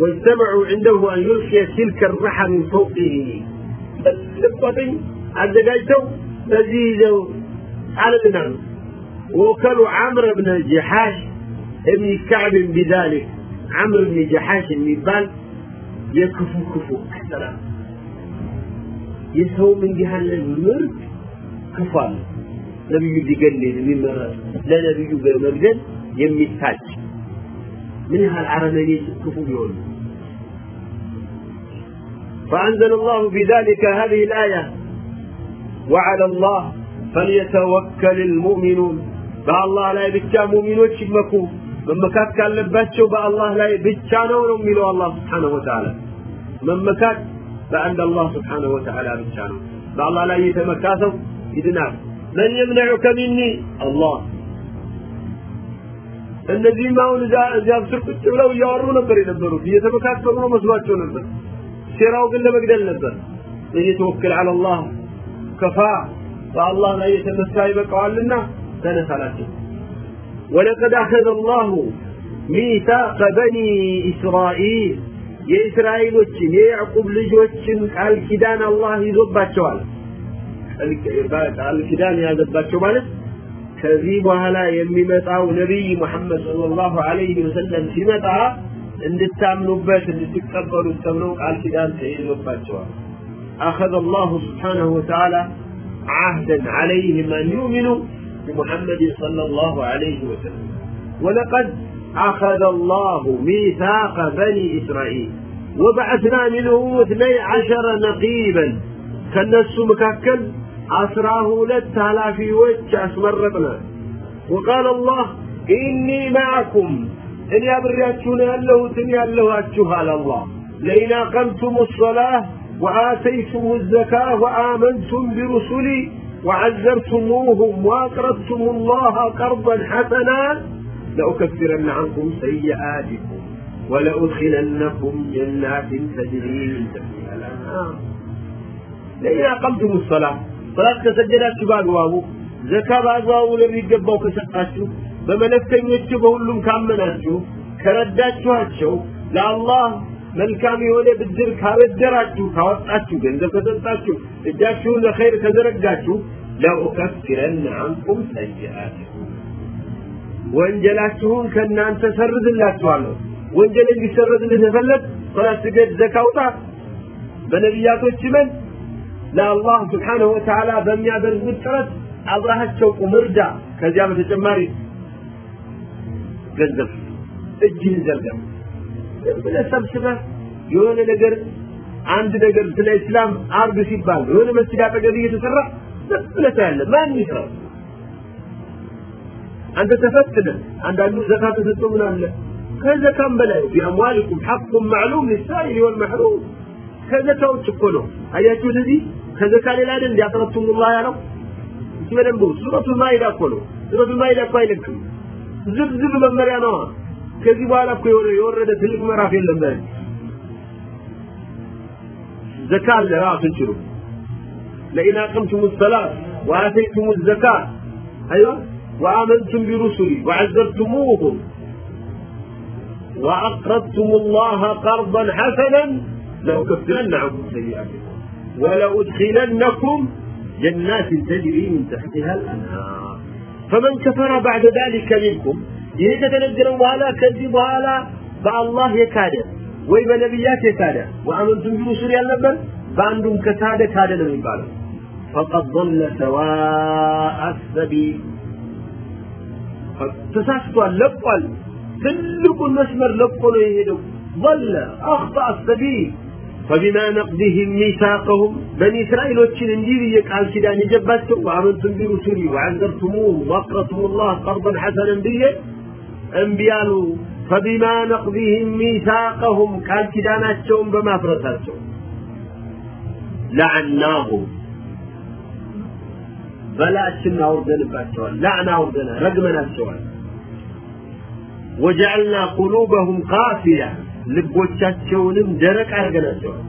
واجتمعوا عنده أن يلقي تلك الرحى من فوقه لقطين አዘጋጅተው በዚህ ይዘው ጣልና وكلوا عمرو بن جحاش ابن كعب بذلك عمرو بن جحاش የሚባል የክፉ ክፉ አሰራር የሰው እንዲህ ያለ ምርጥ ክፉ አለ ነብዩ ሊገል የሚመረጥ ለነብዩ በመግደል የሚታጭ ምን ያህል አረመኔ ክፉ ቢሆን فأنزل الله في ذلك هذه الآية وعلى الله فليتوكل المؤمنون بالله لا يبكى مؤمنون شمكوا መመካት ካለባቸው በአላህ ላይ ብቻ ነው ነው የሚለው አላህ ስብሓነሁ ወተዓላ መመካት በአንድ አላህ ስብሓነሁ ወተዓላ ብቻ ነው በአላህ ላይ የተመካ ሰው ይድናል መን የምነዑከ ሚኒ አላህ እነዚህም አሁን እዚያ ስር ቁጭ ብለው እያወሩ ነበር የነበሩት እየተመካከሩ ነው መስሏቸው ነበር ሴራው ግን ለመግደል ነበር እየተወክል አለ አላህ ከፋ በአላህ ላይ የተመካ ይበቃዋልና ተነስ አላቸው ولقد أخذ الله ميثاق بني إسرائيل የእስራኤሎችን የያዕቁብ ልጆችን ቃል ኪዳን አላህ ይዞባቸዋል ቃል ኪዳን የያዘባቸው ማለት ከዚህ በኋላ የሚመጣው ነቢይ ሙሐመድ ሰለላሁ ዐለይሂ ወሰለም ሲመጣ እንድታምኑበት እንድትቀበሉት ተብለው ቃል ኪዳን ተይዞባቸዋል أخذ الله سبحانه وتعالى عهدا عليهم أن يؤمنوا بمحمد صلى الله عليه وسلم ولقد أخذ الله ميثاق بني إسرائيل. وبعثنا منهم اثني عشر نقيبا. كالناس مكاكل أسراه في وجه أسمرتنا وقال الله إني معكم. إن يبرياتشون يالله تني يالله أتشوها الله. لئن أقمتم الصلاة وآتيتم الزكاة وآمنتم برسلي وعزرتموهم وأقرضتم الله قرضا حسنا لأكفرن عنكم سيئاتكم ولأدخلنكم جنات تجري من تحتها الأنهار لئن أقمتم الصلاة صلاة كسجلات بأقوامه زكاة بأقوامه لم يقبوا كسقاتشو በመለክተኞቹ በሁሉም ካመናችሁ ከረዳችኋቸው ለአላህ መልካም የሆነ ብድር ካበደራችሁ ካወጣችሁ ገንዘብ ከሰጣችሁ እጃችሁን ለኸይር ከዘረጋችሁ ለኡከፍረን አንኩም ሰይአትኩም ወንጀላችሁን ከእናንተ ሰርዝላችኋለሁ። ወንጀል እንዲሰረዝልህ ተፈለግ ሶላት ስገድ ዘካ ውጣ። በነቢያቶች መን ለአላህ ስብሓንሁ ወተዓላ በሚያደርጉት ጥረት አብረሃቸው ቁም እርዳ። ከዚያ በተጨማሪ ገንዘብ እጅህን ዘርጋ ብለህ ሰብስበህ የሆነ ነገር አንድ ነገር ስለ እስላም አርግ ሲባል የሆነ መስጊድ አጠገብ እየተሰራ ብለህ ታያለህ። ማን ይስራው አንተ ተፈትነ አንዳንዱ ዘካ ተሰጥቶ ምን አለ? ከዘካም በላይ ቢአምዋሊኩም ሐቁም ማዕሉም ሊሳኢል ወልመሕሩም ከዘካ ውጭ እኮ ነው። አያችሁት እዚህ? ከዘካ ሌላ አይደል እንዲያቀረቱሙላህ ያለው? እሱ በደንብ ሱረቱ ማኢዳ እኮ ነው። ሱረቱ ማኢዳ እኮ አይለቅም ዝርዝር መመሪያ ነው። ከዚህ በኋላ እኮ የወረደ ትልቅ ምዕራፍ የለም በል። ዘካ አለ ራሱን ችሉ ለኢን አቅምቱም ሰላት ወአተይቱም ዘካት። አይዋ وآمنتم برسلي وعزرتموهم وأقرضتم الله قرضا حسنا لأكفرن عنكم سيئاتكم ولأدخلنكم جنات تجري من تحتها الأنهار. فمن كفر بعد ذلك منكم ይሄ ከተነገረው በኋላ ከዚህ በኋላ በአላህ የካደ ወይ በነቢያት የካደ ወአመንቱም ቢሩሱል ያልነበር فأنتم ከካደ كاد ነው بعد. فقد ضل سواء السبيل. ተሳስቷል ለቋል ትልቁን መስመር ለቆ ነው የሄደው ضل اخطا السبيل فبما نقضهم ميثاقهم بني اسرائيل وچن እንዲህ ብዬ ቃል ኪዳን የገባቸው وآمنتم برسلي وعذرتموهم وأقرضتم الله قرضا حسنا ብዬ እምቢ አሉ فبما نقضهم ميثاقهم ቃል ኪዳናቸውን በማፍረሳቸው لعناهم በላችን አውርደንባቸዋል ላዕና አውርደና ረግመናቸዋል። ወጀዐልና ቁሉበሁም ቃፊያ ልቦቻቸውንም ደረቅ አድርገናቸዋል።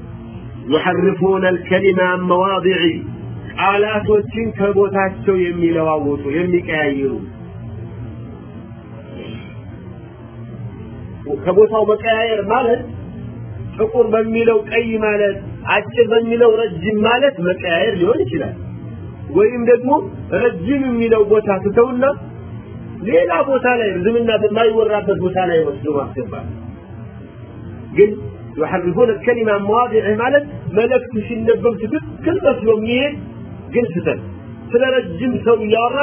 ዩሐርፉነ አልከሊመ አን መዋዲዒ ቃላቶችን ከቦታቸው የሚለዋወጡ የሚቀያይሩ። ከቦታው መቀያየር ማለት ጥቁር በሚለው ቀይ ማለት አጭር በሚለው ረጅም ማለት መቀያየር ሊሆን ይችላል። ወይም ደግሞ ረጅም የሚለው ቦታ ትተውና ሌላ ቦታ ላይ ርዝምና በማይወራበት ቦታ ላይ ወስዶ ማስገባት ግን يحرفون الكلمة عن مواضعه ማለት መልእክቱ ሲነበብ ትክክል መስሎ የሚሄድ ግን ስተት ስለ ረጅም ሰው እያወራ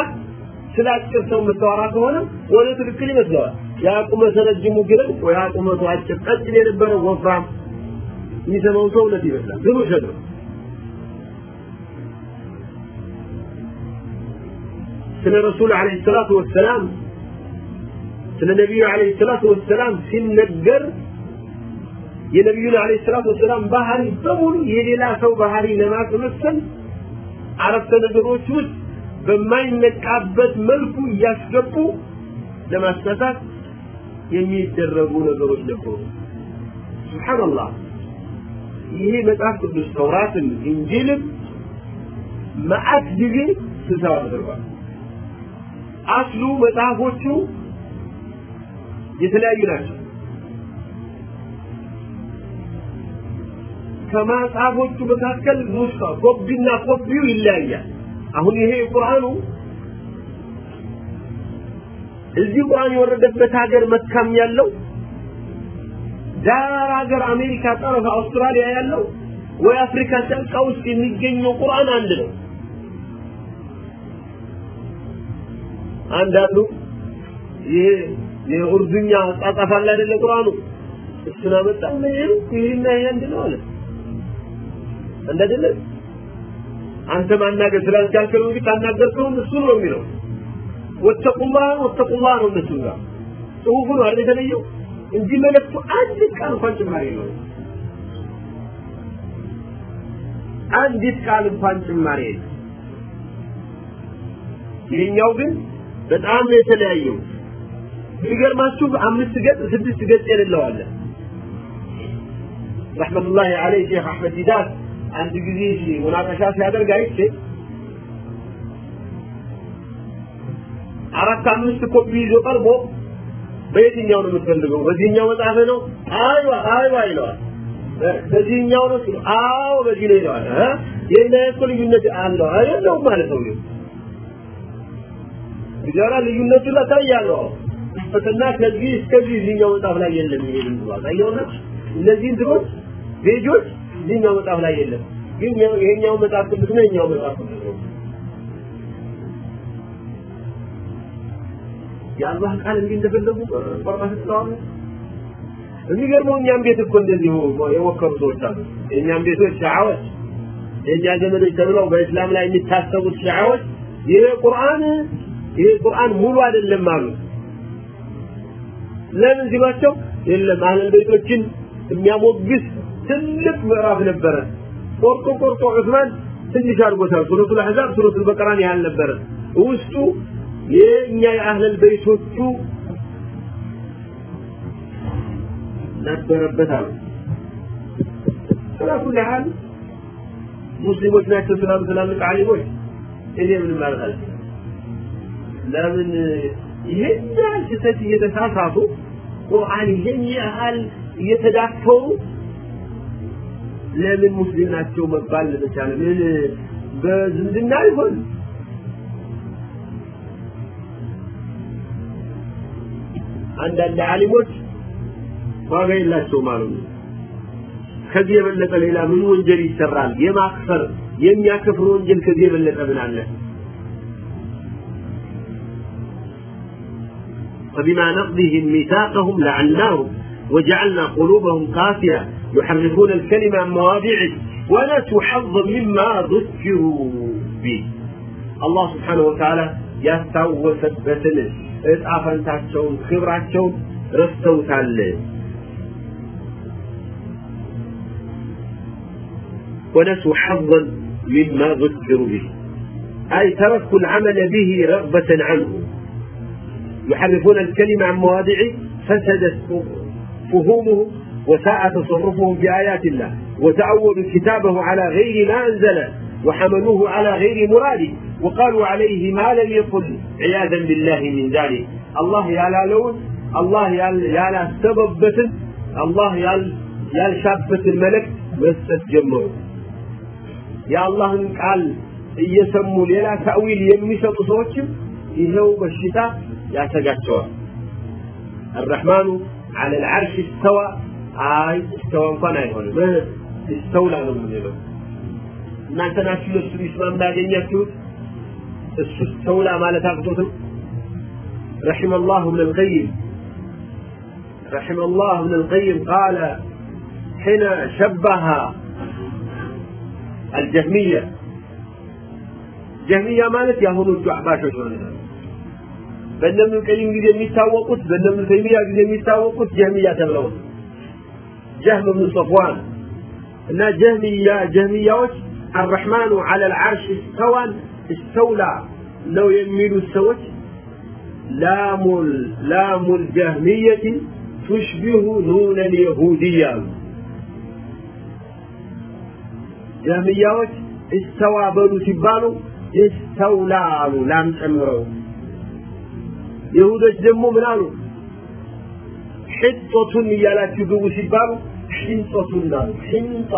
ስለ አጭር ሰው የምታወራ ከሆነ ወደ ትክክል ይመስለዋል ያ ቁመተ ረጅሙ ግረን ወይ ቁመቱ አጭር ቀጭን የነበረው ወፍራም የሚሰማው ሰው እውነት ይመስላል ግን ውሸት ነው ስለ ረሱል አለይሂ ሰላቱ ወሰላም ስለ ነቢዩ አለይሂ ሰላቱ ወሰላም ሲነገር የነቢዩን አለይሂ ሰላቱ ወሰላም ባህሪ በሙሉ የሌላ ሰው ባህሪ ለማስመሰል አረፍተ ነገሮች ውስጥ በማይነቃበት መልኩ እያስገቡ ለማሳሳት የሚደረጉ ነገሮች ነበሩ ሱብሃንአላህ ይሄ መጽሐፍ ቅዱስ ተውራትን እንጂልን መዓት ጊዜ ስብሰባ ተደርጓል አስሉ መጽሐፎቹ የተለያዩ ናቸው። ከመጽሐፎቹ መካከል ኑስኻ ኮፒና ኮፒው ይለያያል። አሁን ይሄ ቁርአኑ እዚህ ቁርአን የወረደበት ሀገር መካም ያለው ዳር ሀገር አሜሪካ ጠረፍ አውስትራሊያ ያለው ወይ አፍሪካ ጨርቃ ውስጥ የሚገኘው ቁርአን አንድ ነው አንዳንዱ ይሄ የኡርዱኛ ጻጻፍ አለ አይደለ ቁርአኑ? እሱን አመጣ። ምን ይሄና ይሄ አንድ ነው አለ። አይደለ አንተ ማናገር ስላልቻልከው እንጂ ካናገርከው እሱ ነው የሚለው። ወተቁላህ ወተቁላህ ነው እነሱ ጋር። ጽሁፉ ነው አይደል የተለየው? እንጂ መልእክቱ አንድ ቃል እንኳን ጭማሪ ነው አንዲት ቃል እንኳን ጭማሪ የለም ይሄኛው ግን በጣም ነው የተለያየው። የሚገርማችሁ አምስት ገጽ ስድስት ገጽ የሌለው አለ رحمة الله عليه ሼክ አሕመድ ዲዳት አንድ ጊዜ مناقشة ሲያደርግ አይቼ አራት አምስት ኮፒ ይዞ ቀርቦ በየትኛው ነው የምትፈልገው? በዚህኛው መጽሐፍ ነው? أيوه أيوه ይለዋል። በዚህኛው ነው አዎ በዚህ ነው ይለዋል። እኮ ልዩነት አለው። አይደለውም ማለት ነው ቢጋራ ልዩነቱ ላሳያለሁ ፈተና ከዚህ እስከዚህ እዚህኛው መጽሐፍ ላይ የለም ይሄ ልንቱ አሳየውና እነዚህ እንትኖች ፔጆች እዚህኛው መጽሐፍ ላይ የለም። ግን ይሄኛው መጽሐፍ ቅዱስ ነው ይሄኛው መጽሐፍ ቅዱስ የአላህ ቃል እንዲህ እንደፈለጉ ቆርጣ የሚገርመው እኛም ቤት እኮ እንደዚህ የሞከሩ ሰዎች አሉ። የእኛም ቤቶች ሸዓዎች የእኛ ዘመዶች ተብለው በእስላም ላይ የሚታሰቡት ሸዓዎች ይሄ ቁርአን ይሄ ቁርአን ሙሉ አይደለም አሉ። ለምን ሲሏቸው? የለም አህለል ቤቶችን የሚያሞግስ ትልቅ ምዕራፍ ነበረ። ቆርጦ ቆርጦ ዑስማን ትንሽ አድርጎታል። ሱረቱል አሕዛብ ሱረቱል በቀራን ያህል ነበረ። ውስጡ የእኛ የአህለል በይቶቹ ነበረበት አሉ። ስላኩል ሙስሊሞች ናቸው ስላሉ ትላልቅ አሊሞች እኔ ምንም ማለት ለምን ይሄን ያህል ስህተት እየተሳሳቱ ቁርአን ይሄን ያህል እየተዳፈሩ ለምን ሙስሊም ናቸው መባል ለተቻለ ምን በዝምድና ይሆን? አንዳንድ አሊሞች ዋጋ የላቸውም አሉ ከዚህ የበለጠ ሌላ ምን ወንጀል ይሰራል? የማክፈር የሚያከፍር ወንጀል ከዚህ የበለጠ ምን አለ فبما نقضهم ميثاقهم لعناهم وجعلنا قلوبهم قاسية يحرفون الكلمة عن مواضعه ونسوا حظا مما ذكروا به الله سبحانه وتعالى ያስታወሰበትን እጣ ፈንታቸውን ክብራቸውን ረስተውታል ونسوا حظا مما ذكروا به أي تركوا العمل به رغبة عنه يحرفون الكلمة عن مواضعه فسدت فهومه وساء تصرفهم في آيات الله وتعودوا كتابه على غير ما أنزل وحملوه على غير مراده وقالوا عليه ما لم يقل عياذا بالله من ذلك الله يا لا لون الله يا لا سبب بتن الله يا يا شابة الملك مستجمعوا يا الله قال እየሰሙ ሌላ ታዊል የሚሰጡ ሰዎችም ይሄው በሽታ يا تجاتوا الرحمن على العرش استوى. آي استوى فانا يقول ما استولى لهم من ما أنت ناسيو السوء اسمان باقين استولى ما لتاقضوه رحم الله من الغيب رحم الله من القيم. قال حين شبه الجهمية. جهمية مالت يهون الجعباش وشون ነው በእነብኑ ቀይም ጊዜ የሚታወቁት በእነብኑ ተይሚያ ጊዜ የሚታወቁት ጀህሚያ ተብለው ጀህም ብኑ ሰፍዋን እና ጀህሚያ ጀህሚያዎች አርሕማኑ አለ ልዓርሽ እስተዋን እስተውላ ነው የሚሉት ሰዎች ላሙል ላሙል ጀህሚየቲ ቱሽቢሁ ኑነ ልየሁድያ ጀህሚያዎች እስተዋ በሉ ሲባሉ እስተውላ አሉ ላም ጨምረው ይሁዶች ደግሞ ምን አሉ? ሕጦቱን እያላችሁ ግቡ ሲባሉ ሕንጦቱን አሉ ሕንጣ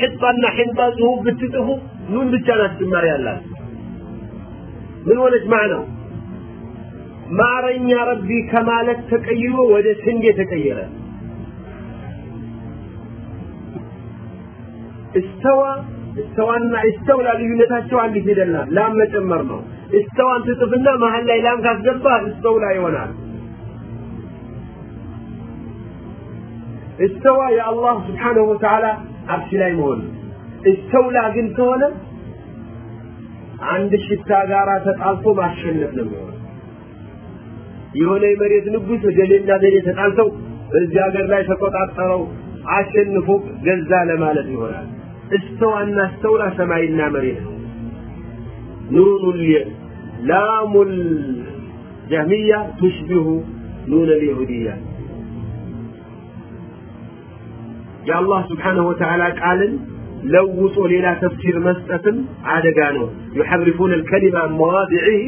ሕጣና ሕንጣ ጽሁፍ ብትጽፉ ኑን ብቻ ናት ጭማሪ ያላት? ምን ሆነች ማዕናው ማረኛ ረቢ ከማለት ተቀይሮ ወደ ስንዴ ተቀየረ። እስተዋ እስተዋና እስተውላ ልዩነታቸው ፊደል ናት። ላም መጨመር ነው እስተዋን ትጽፍና መሀል ላይ ላም ካስገባ እስተውላ ይሆናል እስተዋ የአላህ ስብሓንሁ ወተዓላ አርሽ ላይ መሆን እስተውላ ግን ከሆነ አንድ ሽታ ጋራ ተጣልቶ ማሸነፍ ነው የሚሆነው የሆነ የመሬት ንጉስ ገሌና ገሌ ተጣልተው በዚህ ሀገር ላይ ተቆጣጠረው አሸንፎ ገዛ ለማለት ይሆናል استوى استولى سماينا مريض نون لام الجهمية تشبه نون اليهودية يا الله سبحانه وتعالى قال لوطوا لنا تفسير مسألة عادقانه يحرفون الكلمة عن مواضعه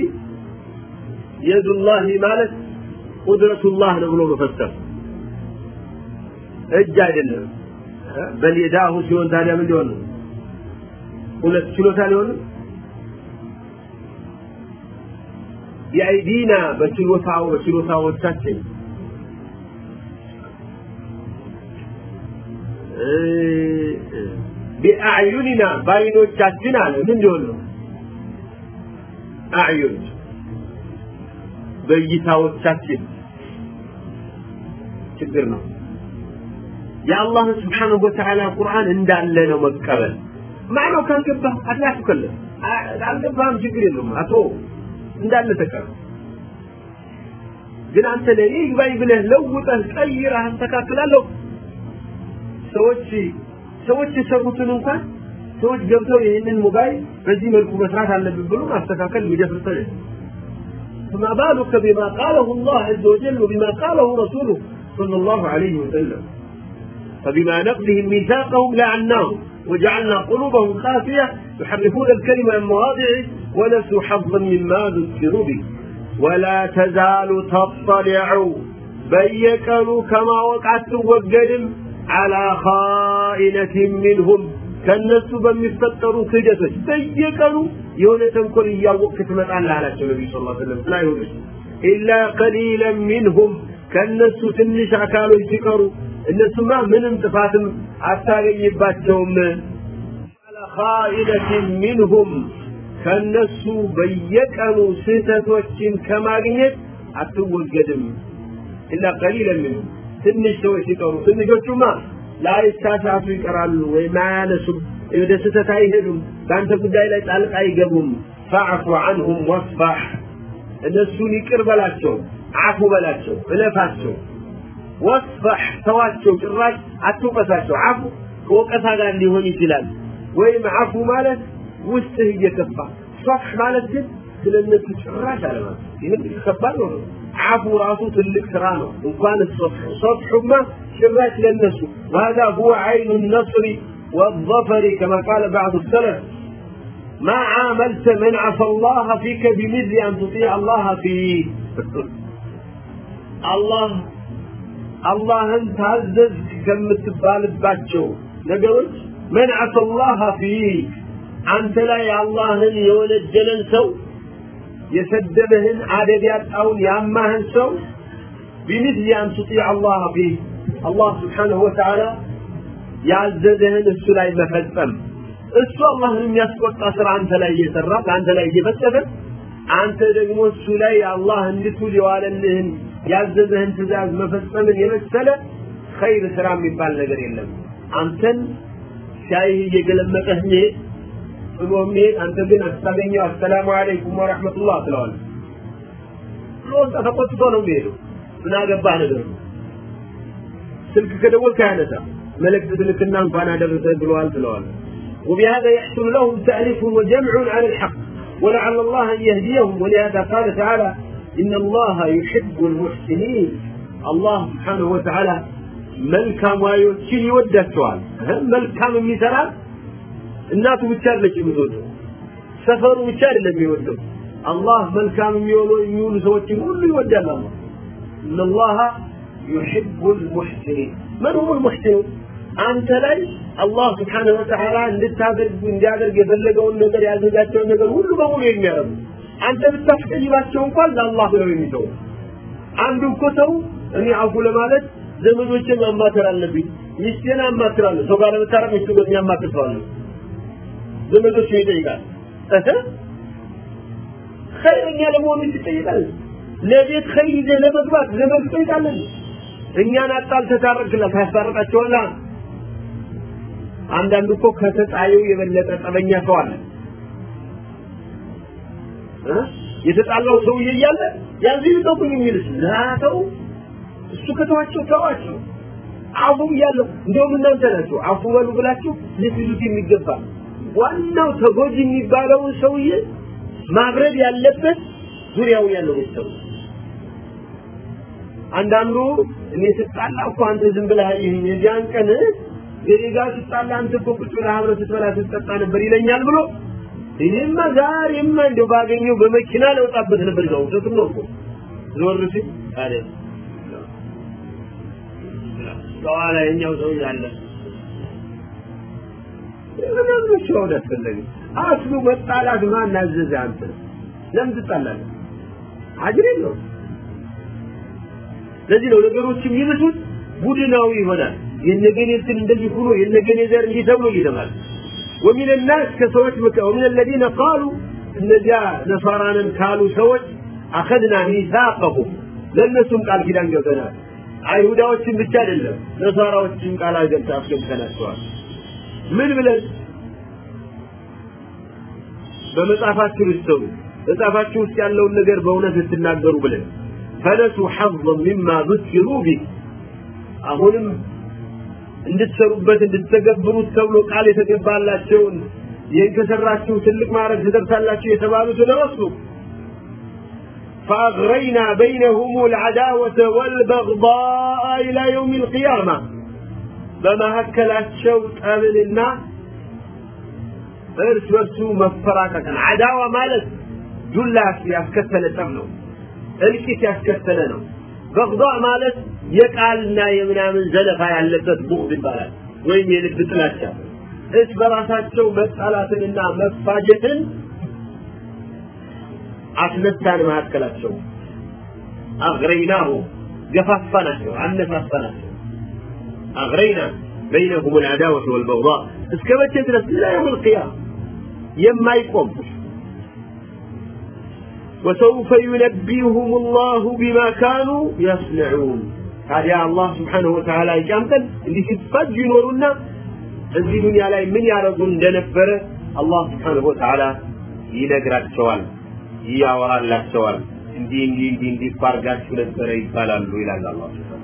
يد الله مالت قدرة الله نقول مفسر اجادنا በል የዳሁ ሲሆን ታዲያ ምን ሊሆን ነው ሁለት ችሎታ ሊሆን ነው የአይዲና በችሎታው በችሎታዎቻችን። ቢአዕዩኒና በአይኖቻችን አለ። ምን ሊሆን ነው? አዕዩን። በእይታዎቻችን። ችግር ነው። የአላህ ስብሓንሁ ወተዓላ ቁርአን እንዳለ ነው መቀበል። ማዕናው ካልገባህ? አትላትከለም አልገባህም? ችግር የለውም። አቶ እንዳለ ተቀበል ግን አንተ ለእኔ ይግባኝ ብለህ ለውጠህ ቀይረህ አስተካክላለሁ ሰዎች ሰዎች የሰሩትን እንኳን ሰዎች ገብተው ይህንን ሞባይል በዚህ መልኩ መስራት አለብን ብሎ ማስተካከል የሚደፍር ሰው فما بالك بما قاله الله عز وجل وبما قاله رسوله صلى الله عليه وسلم فبما نقضهم ميثاقهم لعناهم وجعلنا قلوبهم قاسية يحرفون الكلمة عن مواضعه ونسوا حظا مما ذكروا به ولا تزال تطلع بيكنوا كما وقعت وقدم على خائنة منهم ከነሱ በሚፈጠሩ ክህደቶች በየቀኑ የሆነ ተንኮል እያወቅክ ትመጣለህ አላቸው ነቢዩ ስ ሰለም ስለ አይሁዶች ኢላ ቀሊለን ሚንሁም ከእነሱ ትንሽ አካሎች ሲቀሩ እነሱማ ምንም ጥፋትም አታገኝባቸውም ኻኢነትን ሚንሁም ከእነሱ በየቀኑ ስህተቶችን ከማግኘት አትወገድም። ኢላ ቀሊለን ሚንሁም ትንሽ ሰዎች ሲቀሩ ትንሾቹማ ላይሳሳቱ ይቀራሉ ወይም አያነሱም። ወደ ስህተት አይሄዱም። በአንተ ጉዳይ ላይ ጣልቃ አይገቡም። ፈዕፉ አንሁም ወስፋሕ እነሱን ይቅር በላቸው አፉ በላቸው እለፋቸው። ወስፋሕ ተዋቸው። ጭራሽ አትውቀሳቸው። አፉ ከወቀሳ ጋር ሊሆን ይችላል። ወይም አፉ ማለት ውስጥህ እየከፋ ሶፍሕ ማለት ግን ስለ እነሱ ጭራሽ አለማለት ይህን ከባድ ነው አፉ ራሱ ትልቅ ስራ ነው እንኳን ሶፍሕ ሶፍሑማ ጭራሽ ለነሱ وهذا هو عين النصر والظفر كما قال بعض السلف ما عاملت من عصى الله فيك بمثل أن تطيع الله فيه الله አላህን ታዘዝክ ከምትባልባቸው ነገሮች መን አሰላህ ፊህ አንተ ላይ አላህን የወነጀለን ሰው የሰደበህን አደብ ያጣውን ያማህን ሰው ቢምስሊ አን ቱጢዕ አላህ ፊህ አላህ ስብሓንሁ ወተዓላ ያዘዘህን እሱ ላይ መፈጸም። እሱ አላህን የሚያስቆጣ ስራ አንተ ላይ እየሰራ በአንተ ላይ እየፈጸመ አንተ ደግሞ እሱ ላይ አላህ እንድትውል የዋለልህን ያዘዘህን ትእዛዝ መፈጸምን የመሰለ ኸይር ስራ የሚባል ነገር የለም። አንተን ሲያይህ እየገለመጠህ መሄድ ጥሎ መሄድ አንተ ግን አስታገኘው አሰላሙ አለይኩም ወረሕመቱላህ ትለዋለህ ብሎ ተቆጥቶ ነው የሚሄደው ምን አገባህ ነገር ነው ስልክ ከደወልክ አያነሳ መልእክት ትልክና እንኳን አደረሰህ ብለዋል ትለዋለህ وبهذا يحصل لهم تأليف وجمع على الحق ولعل الله أن يهديهم ولهذا قال تعالى إن الله يحب المحسنين الله سبحانه وتعالى መልካም ዋዮችን ይወዳቸዋል መልካም የሚሰራ እናቱ ብቻ አለች የምትወደው። ሰፈሩ ብቻ አይደለም የሚወደው። አላህ መልካም የሚሆኑ የሚውሉ ሰዎችን ሁሉ ይወዳል አላህ። ኢነላሃ ዩሂቡል ሙሕሲኒን። መን ሁሙል ሙሕሲኑን አንተ ላይ አላህ ስብሓነሁ ወተዓላ እንድታደርግ እንዲያደርግ የፈለገውን ነገር ያዘጋጀውን ነገር ሁሉ በሙሉ የሚያደርጉ። አንተ ብታስቀይማቸው እንኳን ለአላህ ነው የሚተው። አንዱ እኮ ሰው እኔ አፉ ለማለት ዘመዶችን ማማከር አለብኝ ሚስቴን አማክራለሁ ሰው ጋር ለመታረቅ ሚስቱ ጋር የሚያማክር ሰው ዘመዶች ይጠይቃል ኸይረኛ ለመሆኑ ይጠይቃል ለቤት ኸይር ይዘህ ለመግባት ዘመድ ትጠይቃለን እኛን አጣል ተታረቅላ ታስታርቃቸዋለህ። አንዳንዱ እኮ ከተጣየው የበለጠ ጠበኛ ሰው አለ። የተጣላው ሰውዬ እያለ ያዚህ ይተውኝ የሚልስ ላተው እሱ ከተዋቸው ተዋቸው። አፉ እያለው እንደውም እናንተ ናቸው አፉ በሉ ብላችሁ ልትይዙት የሚገባ ዋናው ተጎጂ የሚባለውን ሰውዬ ማብረድ ያለበት ዙሪያው ያለው ቤተሰቡ አንዳንዱ እኔ ስጣላ እኮ አንተ ዝም ብለህ ይህን የዚያን ቀን የኔጋ ስጣላ አንተ እኮ ቁጭ ብለህ አብረህ ስትበላ ስትጠጣ ነበር ይለኛል ብሎ እኔማ ዛሬማ እንደው ባገኘው በመኪና ለውጣበት ነበር ነው ውሸቱን ነው እኮ። ዞር ሲል ታዲያ በኋላ የኛው ሰው ያለ ምንም ሰው አስፈለገ አስሉ መጣላት ማን አዘዘ አንተ ለምን ትጣላለህ አጅር የለውም ለዚህ ነው ነገሮችም ይብሱት ቡድናዊ ይሆናል የነገኔ እንትን እንደዚህ ሆኖ የነገኔ ዘር እንዲህ ተብሎ ይደማል ومن الناس كسوات مكة ومن الذين قالوا እነዚያ ነሳራንን ካሉ ሰዎች አኸድና ሚሳቀሁም ለእነሱም ቃል ኪዳን ገብተናል አይሁዳዎችን ብቻ አይደለም ነሳራዎችን ቃል ገብተ አስገብተናቸዋል من بلد بمصافات كريستو مصافات شو سيالو النجر بونا ستنا قدروا بلد فلسوا حظا مما ذكروا به أهون عندت شربت عندت تقبروا تسولوا قالي تقبال لا تشون ينكسر سرات شو تلك ما عرف سدرت لا تشي سبابه تنرسلوا فأغرينا بينهم العداوة والبغضاء إلى يوم القيامة بما هكلت شوط أبننا እርስ በርሱ መፈራቀቅን አዳዋ ማለት ዱላ ያስከተለ ጠብ ነው እልቂት ያስከተለ ነው በግዷ ማለት የቃልና የምናምን ዘለፋ ያለበት ቡግድ ይባላል ወይም የልብ ጥላቻ እርስ በራሳቸው መጣላትንና መፋጀትን አስነሳን መካከላቸው አግረይናሁ ገፋፋናቸው አነሳሳናቸው አግረይና بينهم العداوة والبغضاء اسكبت يدرس إلى يوم القيامة يما يقوم وسوف ينبئهم الله بما كانوا يصنعون هذا الله سبحانه وتعالى يجامتن اللي ستفاج ينورنا እዚህ ዱንያ ላይ ምን ያደረጉ እንደነበረ አላህ ስብሓንሁ ወተዓላ ይነግራቸዋል ያወራላቸዋል እንዲህ እንዲህ እንዲህ እንዲህ ባርጋችሁ ነበረ ይባላሉ ይላል አላህ ስብሓንሁ وتعالى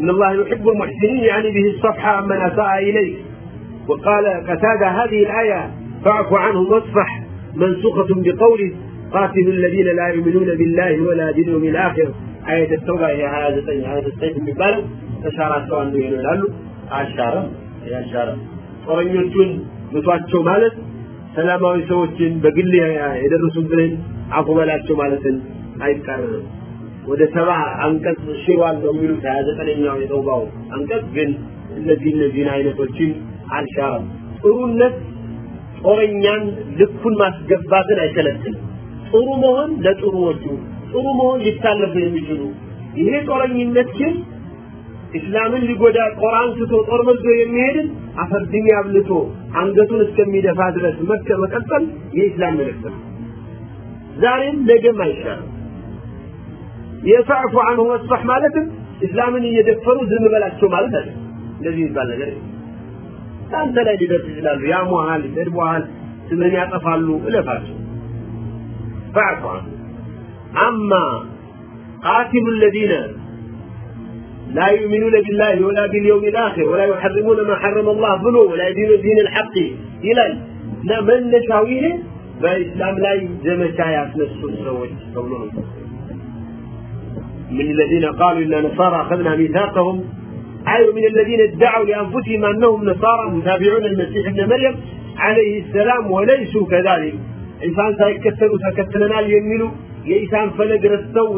إن الله يحب المحسنين يعني به الصفحة عمن أساء إليه وقال قتادة هذه الآية فاعف عنهم واصفح منسوخة بقوله قاتلوا الذين لا يؤمنون بالله ولا باليوم الآخر آية التوبة هي هذا هذا السيف የሚባለው ተሻራቸው አንዱ ይሄ ነው ይላሉ አሻረም ያሻረም ጦረኞቹን ምቷቸው ማለት ሰላማዊ ሰዎችን በግል የደረሱብህን አፉ በላቸው ማለትን አይቃረንም ወደ ሰባ አንቀጽ ሽሯል ነው የሚሉት ሀያ ዘጠነኛው የተውባው አንቀጽ ግን እነዚህ እነዚህን አይነቶችን አልሻረም። ጥሩነት ጦረኛን ልኩን ማስገባትን አይከለክልም ጥሩ መሆን ለጥሩዎቹ ጥሩ መሆን ሊታለፉ የሚችሉ። ይሄ ጦረኝነት ግን እስላምን ሊጎዳ ጦር አንስቶ ጦር መዞ የሚሄድን አፈርድሜ አብልቶ አንገቱን እስከሚደፋ ድረስ መከ መቀጠል የኢስላም ምልክት ነው። ዛሬም ነገም አይሻልም የፈዕፉ አንሁ ወስፈሕ ማለትም እስላምን እየደፈሩ ዝም በላቸው ማለት አለ እንደዚህ የሚባል ነገር አንተ ላይ ሊደርስ ይችላሉ ያሟሃል ይሰድቡሃል ስምን ያጠፋሉ እለፋቸው ፈዕፉ አንሁ አማ قاتل الذين لا يؤمنون بالله ولا باليوم الآخر ولا يحرمون ما حرم الله بلو ولا يدينون دين الحق إلى من نشاويه በኢስላም ላይ ዘመቻ ያስነሱ ሰዎች ተብሎ ነው من الذين قالوا إنا نصارى أخذنا ميثاقهم أي من الذين ادعوا لأنفسهم أنهم نصارى متابعون المسيح ابن مريم عليه السلام وليسوا كذلك إنسان سيكتلوا سكتلنا يميلوا የኢሳን ፈለግ ረስተው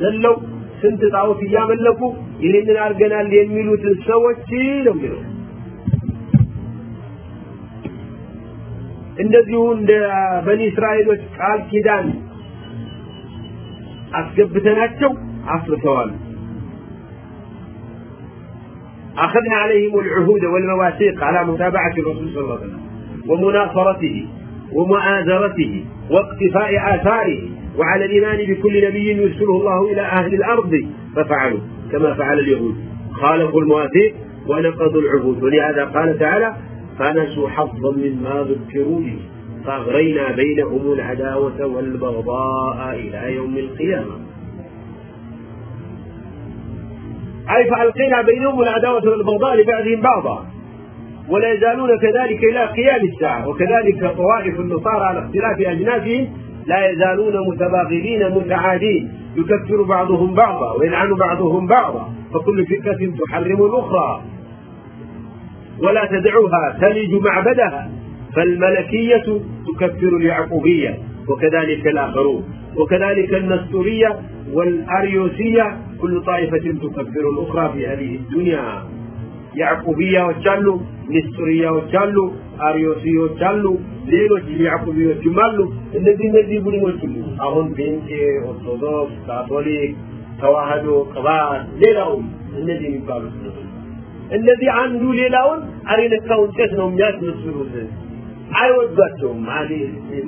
ዘለው ስንት ጣዖት እያመለኩ ይህንን አድርገናል የሚሉትን ሰዎች ነው የሚለው እንደዚሁ እንደ በኒ እስራኤሎች ቃል ኪዳን አስገብተናቸው عصر ثوان أخذنا عليهم العهود والمواثيق على متابعة الرسول صلى الله عليه وسلم ومناصرته ومؤازرته واقتفاء آثاره وعلى الإيمان بكل نبي يرسله الله إلى أهل الأرض ففعلوا كما فعل اليهود. خالفوا المواثيق ونقضوا العهود. ولهذا قال تعالى فنسوا حظا مما ذكروا به فأغرينا بينهم العداوة والبغضاء إلى يوم القيامة. أي فألقينا بينهم العداوة والبغضاء لبعضهم بعضا. ولا يزالون كذلك إلى قيام الساعة وكذلك طوائف النصارى على اختلاف أجناسهم لا يزالون متباغضين متعادين يكفر بعضهم بعضا ويلعن بعضهم بعضا فكل فرقة تحرم الأخرى. ولا تدعوها تلج معبدها فالملكية تكفر اليعقوبية. وكذلك الآخرون وكذلك النستورية والأريوسية كل طائفة تكفر الأخرى في هذه الدنيا ያዕቁብያ ወቻሉ ሚስጥርያዎች አሉ አሪዮሲዎች አሉ ሌሎች ያዕቁብዮችም አሉ እነዚህ እነዚህ ቡድኖች ሁሉ አሁን ፔንቴ ኦርቶዶክስ ካቶሊክ ተዋህዶ ቅባት ሌላውም እነዚህ የሚባሉት እነዚህ አንዱ ሌላውን አሬነካው እንጨት ነው የሚያስመስሉት አይወዷቸውም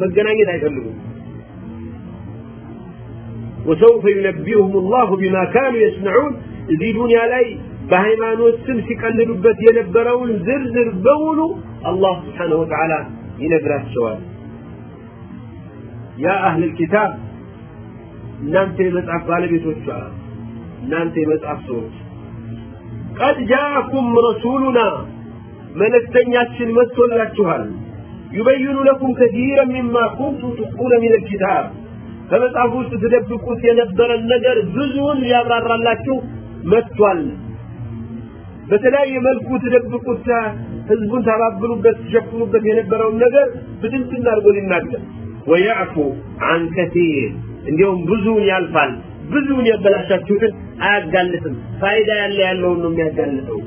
መገናኘት አይፈልጉም ወሰውፈ ዩነቢሁም ላሁ ቢማ ካኑ የስነዑን እዚህ ዱንያ ላይ በሃይማኖት ስም ሲቀልዱበት የነበረውን ዝርዝር በሙሉ አላህ ስብሓንሁ ወተዓላ ይነግራቸዋል ያ አህል ልኪታብ እናንተ የመጽሐፍ ባለቤቶች እናንተ የመጽሐፍ ሰዎች ቀድ ጃአኩም ረሱሉና መለክተኛችን መጥቶላችኋል ዩበይኑ ለኩም ከሲረን ሚማ ኩንቱም ትቁነ ሚን ልኪታብ ከመጽሐፍ ውስጥ ትደብቁት የነበረን ነገር ብዙውን ሊያብራራላችሁ መጥቷል። በተለያየ መልኩ ትደብቁት ህዝቡን ታባብሉበት ትሸፍኑበት የነበረውን ነገር ብትንትን አድርጎ ሊናገር። ወያዕፉ አን ከቲር። እንዲሁም ብዙውን ያልፋል ብዙውን ያበላሻችሁትን አያጋልጥም። ፋይዳ ያለ ያለውን ነው የሚያጋልጠው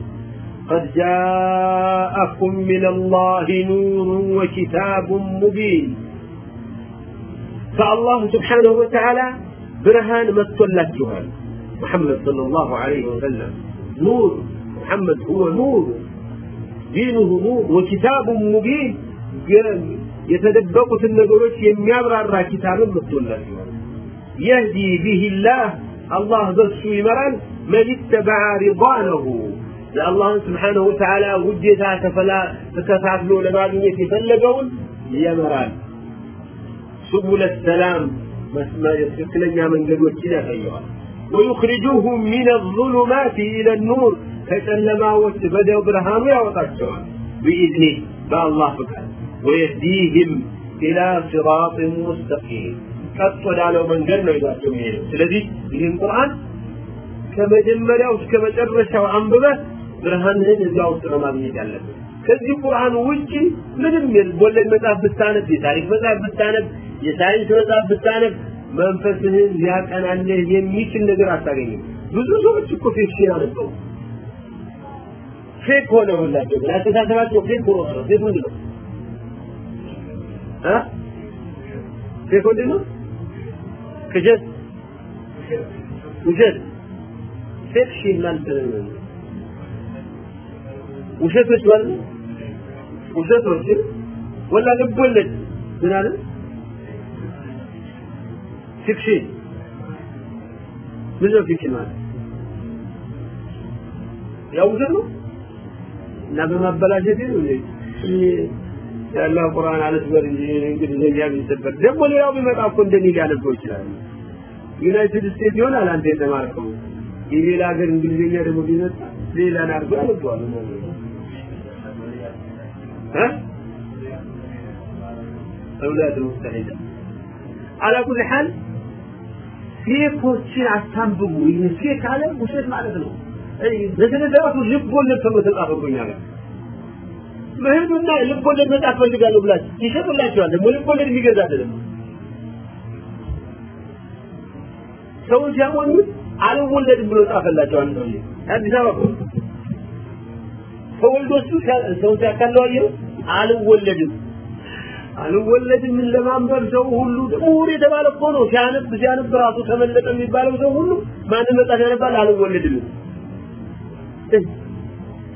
قد جاءكم من الله نور وكتاب مبين. فالله سبحانه وتعالى برهان مثلتها محمد صلى الله عليه وسلم نور محمد هو نور. دينه نور وكتاب مبين. يتدبقوا النقروش يميابرا كتاب مثلتها يهدي به الله. الله بس يمرن من اتبع رضوانه. الله سبحانه وتعالى وجيتا تفلا تكفاتلو لبعض ويتي فلقون يمران سبل السلام ما يسكلن يا من قد وكنا ويخرجوهم من الظلمات إلى النور. فإن لما وتبدأ برهام يا وقتشون بإذنه الله تعالى ويهديهم إلى صراط مستقيم. قد على من جنة إذا تمينه الذي به القرآن كما جمّل كما جرّش أو ብርሃንህን እዚያ ውስጥ ነው ማግኘት ያለብን ከዚህ ቁርአን ውጪ ምንም የወለድ መጽሐፍ ብታነብ የታሪክ መጽሐፍ ብታነብ የሳይንስ መጽሐፍ ብታነብ መንፈስህን ሊያቀናልህ የሚችል ነገር አታገኝም። ብዙ ሰዎች እኮ ፊክሽን አነበቡ። fake ሆነ ሁላቸው ግን አስተሳሰባቸው fake ሆኖ ነው። fake ምንድን ነው fake ምንድን ነው ቅዠት ውሸት fiction ማለት ነው ውሸቶች ማለት ውሸቶች ወላ ልብ ወለድ ምን አለ? fiction። ምን ነው ፊክሽን ማለት? ያው ውሸት ነው? እና በማበላሸት ነው ያለው ቁርአን አለስበር እንጂ እንግሊዝኛ ቢሰበር ደግሞ ሌላው ቢመጣ እኮ እንደኔ ሊያነበው ይችላል። ዩናይትድ ስቴትስ ይሆናል አንተ የተማርከው? የሌላ ሀገር እንግሊዝኛ ደግሞ ቢመጣ ሌላን አድርጎ ያነበዋል أولاد مستعدة على كل حال ፌኮችን አታንብቡ ይህ ፌክ አለ ውሸት ማለት ነው ለተነዘራቱ ልብ ወለድ ተብሎ ተጻፈብኝ አለ መሄዱና ልብ ወለድ መጻፍ ፈልጋለሁ ብላችሁ ይሸጡላችኋል ደግሞ ልብ ወለድ የሚገዛ አይደለም ሰውን ሲያሞኙት አልወለድም ብሎ ጻፈላቸው አንድ ሰውዬ አዲስ አበባ ተወልዶ እሱ ሰው ሲያካለው አየው አልወለድም። አልወለድም ለማንበብ? ሰው ሁሉ ምሁር የተባለ እኮ ነው። ሲያነብ ሲያነብ ራሱ ተመለጠ የሚባለው ሰው ሁሉ ማን መጣት ያነባል አልወለድም።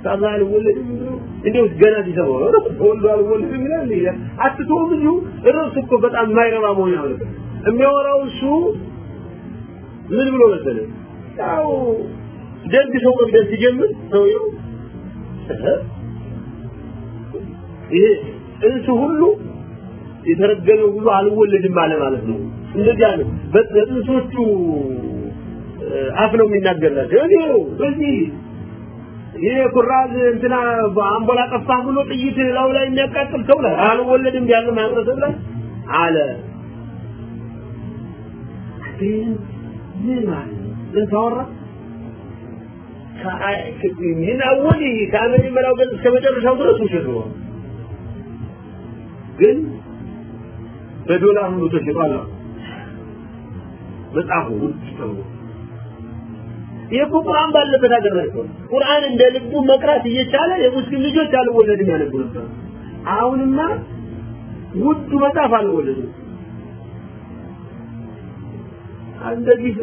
ታዛ አልወለድም? እንዴው ገና ሲሰማው ነው? ተወልዶ አልወለድም ይላል ይላል አትተው ብዙ እርሱ እኮ በጣም የማይረባ መሆን ያለው የሚያወራው እሱ ምን ብሎ መሰለህ? ያው ደግ ሰው መግደል ሲጀምር ሰውየው ይሄ እንሱ ሁሉ የተረገመው ሁሉ አልወለድም አለ ማለት ነው። እንደዚያ ነው። በጥንሶቹ አፍ ነው የሚናገርላቸው። እኔ በዚህ ይሄ ኩራዝ እንትና በአምቦላ ጠፋ ብሎ ጥይት ላው ላይ የሚያቃጥል ሰው ላይ አልወለድም ያለ ማህበረሰብ ላይ አለ። ምን ማለት ምን ታወራ ምን አወሊህ ከመጀመሪያው ገጽ እስከ መጨረሻው ድረስ ውሸት ነው። ግን በዶላር ሁሉ ተሽጧል። መጽሐፉ ውጭ ይህ ቁርአን ባለበት ሀገር ላይ ቁርአን እንደ ልቡ መቅራት እየቻለ የሙስሊም ልጆች አልወለድም ያነቡ ነበር። አሁንማ ውዱ መጽሐፍ አልወለድም። እንደዚህ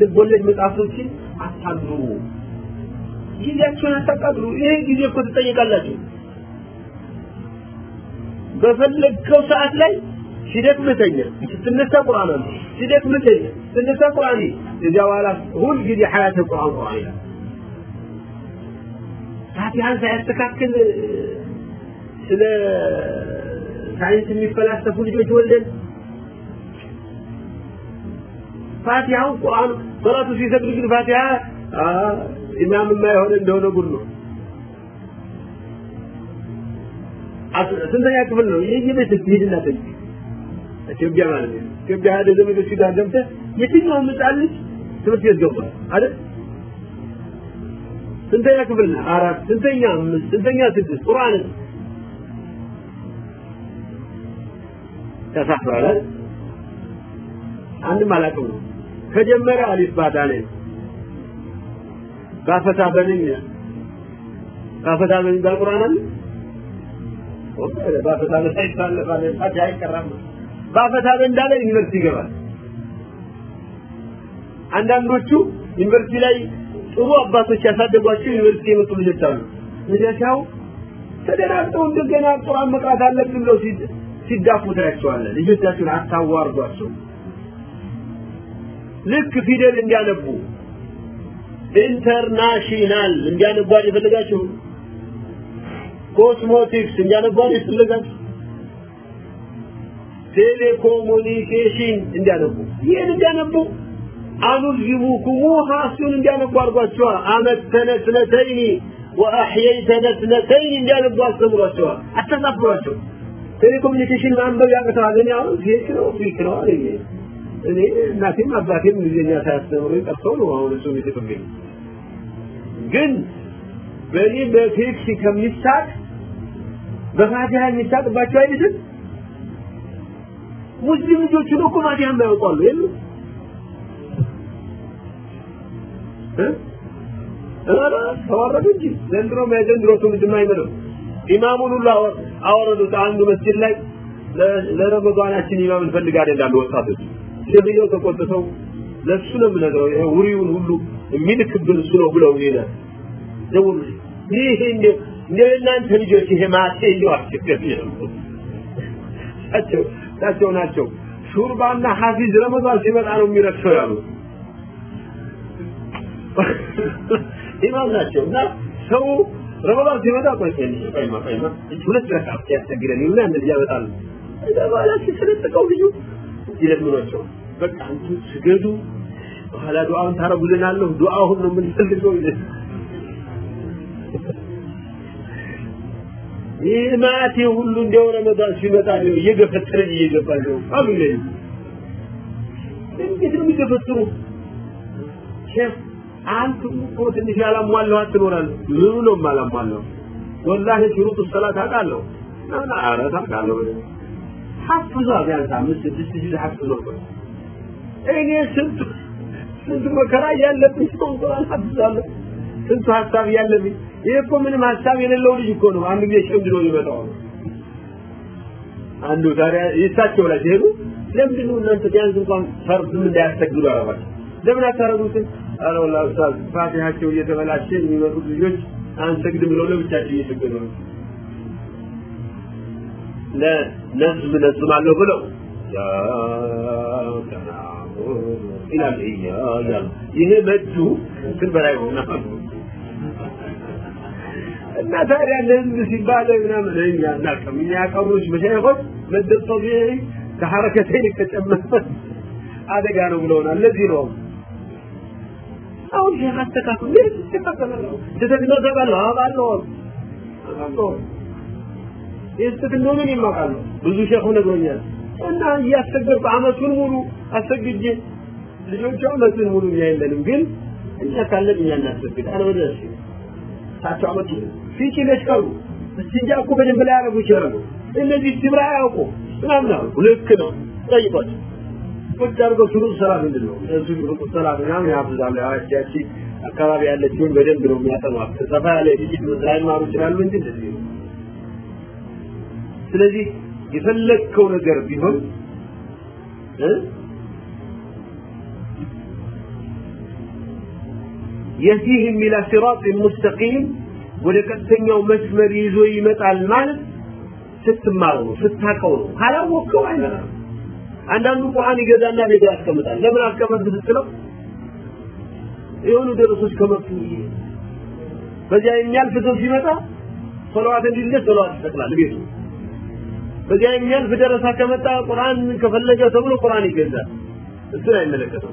ልቦለድ መጽሐፎችን አታንብቡ። ጊዜያችሁን አታቃጥሉ ይሄ ጊዜ እኮ ትጠይቃላችሁ። በፈለግከው ሰዓት ላይ ሲደክምተኛ ስትነሳ ቁርአን አለ። ሲደክምተኛ ስትነሳ ቁርአን እዚያ በኋላ ሁል ጊዜ ሀያተ ቁርአን ቁርአን ይላል። ፋቲሃን ሳያስተካክል ስለ ሳይንስ የሚፈላሰፉ ልጆች ወልደን ፋቲሃው ቁርአን ሶላቱ ሲሰግድ ግን ፋቲሃ ኢማም የማይሆን እንደሆነ ጉድ ነው። ስንተኛ ክፍል ነው? ይህ ቤት ስትሄድና ጠይቅ ኢትዮጵያ ማለት ነው። ኢትዮጵያ ሄደ ዘመዶች ጋር ገብተህ የትኛውም ህፃን ልጅ ትምህርት ቤት ገባል አይደል? ስንተኛ ክፍል ነህ? አራት ስንተኛ አምስት ስንተኛ ስድስት? ቁርአን ተሳፍሯል አንድም አላውቅም ነው ከጀመረ አሊፍ ባዳ ነኝ ባፈታ በነኝ ባፈታ በነኝ በቁርአን አለ? ባፈታ በነኝ ይታለፋል ታዲያ አይቀራም። ባፈታ እንዳለ ዩኒቨርሲቲ ይገባል። አንዳንዶቹ ዩኒቨርሲቲ ላይ ጥሩ አባቶች ያሳደጓቸው ዩኒቨርሲቲ የመጡ ልጆች አሉ። ልጆቻው ተደራጅተው እንደገና ቁርአን መቅራት አለብን ብለው ሲዳፉ ታያቸዋለህ። ልጆቻችሁን አታዋርዷቸው። ልክ ፊደል እንዲያነቡ international እንዲያነቡ የፈለጋችሁ? ኮስሞቲክስ እንዲያነቡ የፈለጋችሁ? ቴሌኮሙኒኬሽን እንዲያነቡ? ይህን እንዲያነቡ? أنلزمكموها እሱን እንዲያነቡ አድርጓቸዋል። أمتنا اثنتين ወአሕየይተነ ስነተይኒ እንዲያነቡ አስተምሯቸዋል። አተሳፍሯቸው ቴሌኮሙኒኬሽን ማንበብ ያቅተዋል። እኔ አሁን ፌክ ነው ፌክ ነው እኔ እናቴም አባቴም እንግሊዝኛ ሳያስተምሩኝ ቀርተው ነው አሁን እሱ የሚስቅብኝ ግን በእኔ በቴክሲ ከሚሳቅ በፋቲሃ የሚሳቅባቸው አይደለም ሙስሊም ልጆቹን እኮ ፋቲሃ የማያውቋሉ የሉ ተዋረዱ እንጂ። ዘንድሮ የዘንድሮ ትውልድ የማይምለው ኢማሙን ሁሉ አወረዱት። አንዱ መስጊድ ላይ ለረመዷናችን ኢማም እንፈልጋለን እንዳሉ ወጣቶች። ሸብየው ተቆጥተው ለሱ ነው የምነግረው። ይሄ ውሪውን ሁሉ የሚልክብን እሱ ነው ብለው ይላል ደውሉ። ይሄ እንደ እንደ እናንተ ልጆች ይሄ ማቴ እንደው ነው ናቸው ናቸው ሹርባና ሐፊዝ ረመዷን ሲመጣ ነው የሚረክሰው ያሉ። ኢማም ናቸው እና ሰው ረመዷን ሲመጣ ቆይ ቆይማ ቆይማ ሁለት ረካት ያስቸግረን ይሁን እንደዚህ ያመጣሉ በኋላ ሲሰለጥቀው ልጁ ይለምኗቸው በቃ አንቱ ስገዱ በኋላ ዱዓውን ታረጉልናለሁ ዱዓውን ነው የምንፈልገው ይላል ይህ ማቴ ሁሉ እንደው ረመዳን ሲመጣ ነው እየገፈተረኝ እየገባ ነው። አሉ እንዴት ነው የሚገፈትሩ? ሼፍ አንተ እኮ ትንሽ ያላሟላው አትኖራለህ ምኑ ነው የማላሟላው? ወላሂ ሽሩጥ ሰላት አውቃለሁ። እና ኧረ ታውቃለሁ ሐፍዟ ቢያንስ አምስት ስድስት ሺህ ሐፍዞ እኔ ስንት ስንት መከራ እያለብኝ ሰው ስንቱ ሀሳብ እያለብኝ ይህ እኮ ምንም ሀሳብ የሌለው ልጅ እኮ ነው። አንድ ጊዜ ሸምድዶ ይመጣው አንዱ ታዲያ ይሳቸው ላይ ሲሄዱ ለምንድን ነው እናንተ ቢያንስ እንኳን ፈርድ እንዳያሰግዱ አረባቸው ለምን አታረጉትም አረ ወላሂ ኡስታዝ ፋቲሃቸው እየተበላሸ የሚመጡት ልጆች አንሰግድም ብለው ለብቻቸው እየሰገዱ ነው። ለነዝም ነዝማለሁ ብለው ይላል ይሄ መዱ እንትን በላይ ሆና እና ታዲያ ለህዝብ ሲባል ምናምን እኛ እናቅም እኛ ያቀሩች መሻይኾች መድ ጠቢዒ ከሐረከተይን ከጨመረ አደጋ ነው ብለውናል ለዚህ ነው አሁን ሼህ አስተካክሉ ምን ይስተካከላል ስህተት ነው ተባለው አባለው አባለው የስተት እንደሆነ ይማቃሉ ብዙ ሼኹ ነግሮኛል እና እያሰገድኩ አመቱን ሙሉ አሰግጄ ልጆቹ አመቱን ሙሉ እኛ የለንም ግን እኛ ካለን እኛ እናሰግድ አለበለዚያ እሺ ታቸው አመቱ ፊት ይለሽቀሩ እስቲንጃ እኮ በደንብ ላይ ያደረጉ ይችላሉ እነዚህ ትምራ ያውቁ ምናምን አሉ ልክ ነው ጠይቋቸው ቁጭ አድርገው ሹሩጥ ሰላት ምንድን ነው እነሱ ሹሩጥ ሰላት ምናምን ያብዛሉ ያቺ አካባቢ ያለችውን በደንብ ነው የሚያጠኗት ሰፋ ያለ ጥቂት ላይማሩ ይችላሉ እንጂ እንደዚህ ነው ስለዚህ የፈለግከው ነገር ቢሆን የህዲህም ኢላ ሲራጥ ሙስተቂም ወደ ቀጥተኛው መስመር ይዞ ይመጣል ማለት ስትማሩ ነው ስታቀው ነው። ካላወቀው አይመጣም አንዳንዱ ቁርአን ይገዛና ሄዶ ያስቀምጣል። ለምን አስቀመጥ ብትለው የሆኑ ደረሶች ከመጡ በዚያ የሚያልፍ ሰው ሲመጣ ሶላዋት እንዲልስ ሶላዋት ይሰቅላል ቤቱ። በዚያ የሚያልፍ ደረሳ ከመጣ ቁርአን ከፈለገ ተብሎ ቁርአን ይገዛል። እሱን አይመለከተው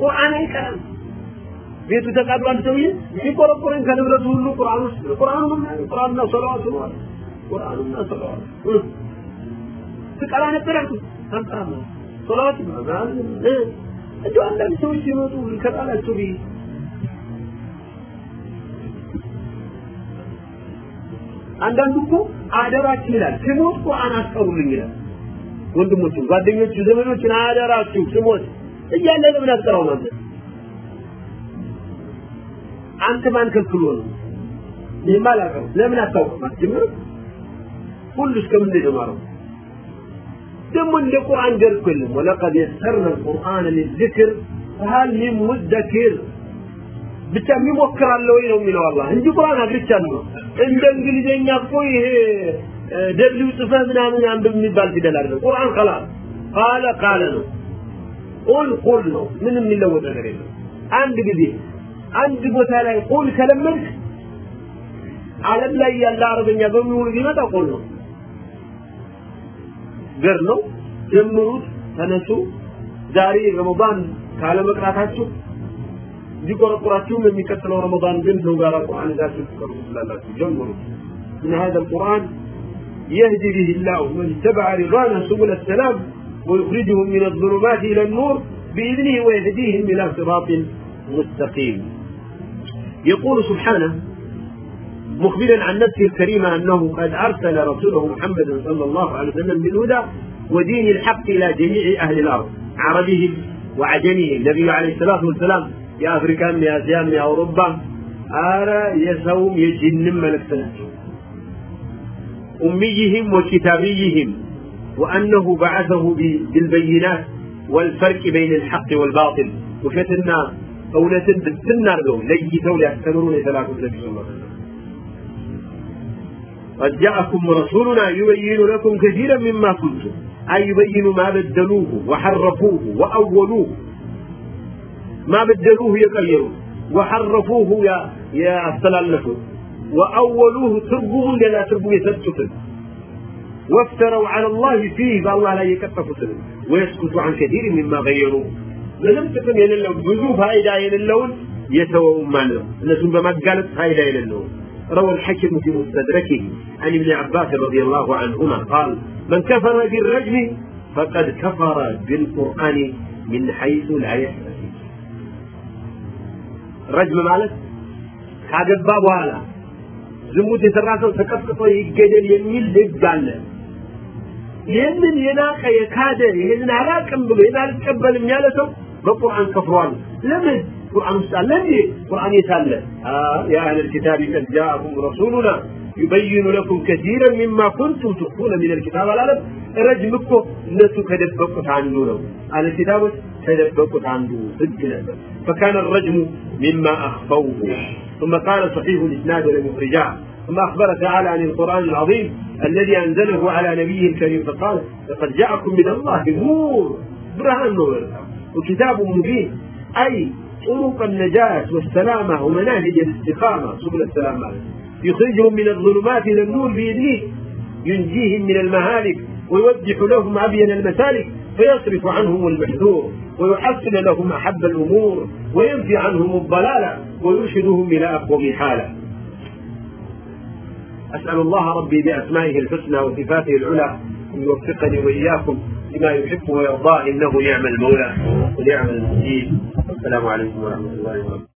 ቁርአን አይቀርም። ቤቱ ተቃጥሎ አንድ ሰውዬ ሲቆረቆረኝ ከንብረቱ ሁሉ ቁርአን ውስጥ ቁርአኑ ምን ቁርአንና ሰላዋት ነው ቁርአኑና ሰላዋት ትቀራ ነበር አልኩት አንቀራም ሰላዋት እንደው አንዳንድ ሰዎች ሲመጡ ከጣላቸው ቤት አንዳንዱ እኮ አደራችሁ ይላል። ስሞት ቁርአን አስቀሩልኝ ይላል። ወንድሞቹ ጓደኞቹ ዘመዶችን አደራችሁ ስሞት እያለ ለምን አስቀራው ማለት አንተ ማን ከልክሎ ነው። አላውቅም ለምን አታውቅም? አትጀምር ሁሉ እስከምን የተማረው ደግሞ እንደ ቁርአን ደርኮ የለም። ወለቀድ የሰርና ልቁርአን ሊዝክር ፈሃል ሚን ሙደኪር ብቻ የሚሞክራለ ወይ ነው የሚለው አላህ እንጂ ቁርአን አግርቻለሁ እንደ እንግሊዘኛ እኮ ይሄ ደብሊው ጽፈህ ምናምን አንብብ የሚባል ፊደል አይደለም ቁርአን ከላል ቃለ ቃለ ነው። ቁል ቁል ነው። ምንም የሚለወጥ ነገር የለም። አንድ አንድ ቦታ ላይ ቁል ከለመድክ ዓለም ላይ ያለ አረበኛ በሙሉ ቢመጣ ቁል ነው ገር ነው ጀምሩት ተነሱ ዛሬ ረመዳን ካለመቅራታችሁ ቢቆረቁራችሁም የሚቀጥለው ረመዳን ግን ሰው ጋር ቁርአን ይዛችሁ ትቀርቡ ትላላችሁ ጀምሩ إن هذا القرآن يهدي به الله من اتبع رضوانه سبل السلام ويخرجهم من الظلمات إلى النور بإذنه ويهديهم إلى صراط مستقيم يقول سبحانه مخبرا عن نفسه الكريمة أنه قد أرسل رسوله محمدا صلى الله عليه وسلم بالهدى ودين الحق إلى جميع أهل الأرض. عربهم وعجمهم النبي عليه الصلاة والسلام يا أفريكان يا آسيان يا أوروبا أرى يسوم يجن ملك أميهم وكتابيهم وأنه بعثه بالبينات والفرق بين الحق والباطل. وفتنا እውነትን ብትናርገው ለይተው ሊያስተምሩን የተላኩት ነቢዩ ላ قد جاءكم رسولنا يبين لكم كثيرا مما كنتم. أي يبين ما بدلوه وحرفوه وأولوه. ما بدلوه يغيروه وحرفوه يا يا أستلالكم. وأولوه تربوه لنا تربو يثبتوه وافتروا على الله فيه فالله لا يكففوه ويسكت عن كثير مما غيروه لم تكن يللون بزو فائدة يللون يتووا ماله الناس بما قالت فائدة يللون روى الحكم في مستدركه عن ابن عباس رضي الله عنهما قال من كفر بالرجم فقد كفر بالقرآن من حيث لا يحتسب ረጅም ማለት ካገባ በኋላ ዝሙት የሰራ ሰው ተቀጥቅጦ ይገደል የሚል ህግ አለ። ይህንን የናቀ የካደ ይህንን አላቅም ብሎ ይህን አልቀበልም ያለ ሰው በቁርአን ከፍሯል። ለምን ቁርአን ውስጥ አለ እንዴ? ቁርአን የት አለ? ያ አህለል ኪታብ ቀድ ጃአኩም ረሱሉና ዩበይኑ ለኩም ከሲረን ሚማ ኩንቱም ትኩነ ሚን ልኪታብ አላለም። ረጅም እኮ እነሱ ከደበቁት አንዱ ነው። አለ ኪታቦች ከደበቁት አንዱ ህግ ነበር። فكان الرجم مما أخفوه ثم قال صحيح الإسناد لمخرجاه ثم أخبر تعالى عن القرآن العظيم الذي أنزله على نبيه الكريم فقال لقد جاءكم من الله نور برهان نور وكتاب مبين. أي طرق النجاة والسلامة ومناهج الاستقامة. سبل السلامة. يخرجهم من الظلمات إلى النور بإذنه. ينجيهم من المهالك ويوضح لهم أبين المسالك فيصرف عنهم المحذور ويحسن لهم أحب الأمور وينفي عنهم الضلالة ويرشدهم إلى أقوم حالة. أسأل الله ربي بأسمائه الحسنى وصفاته العلى أن يوفقني وإياكم لما يحب ويرضاه إنه نعم المولى ونعم المجيد والسلام عليكم ورحمة الله وبركاته.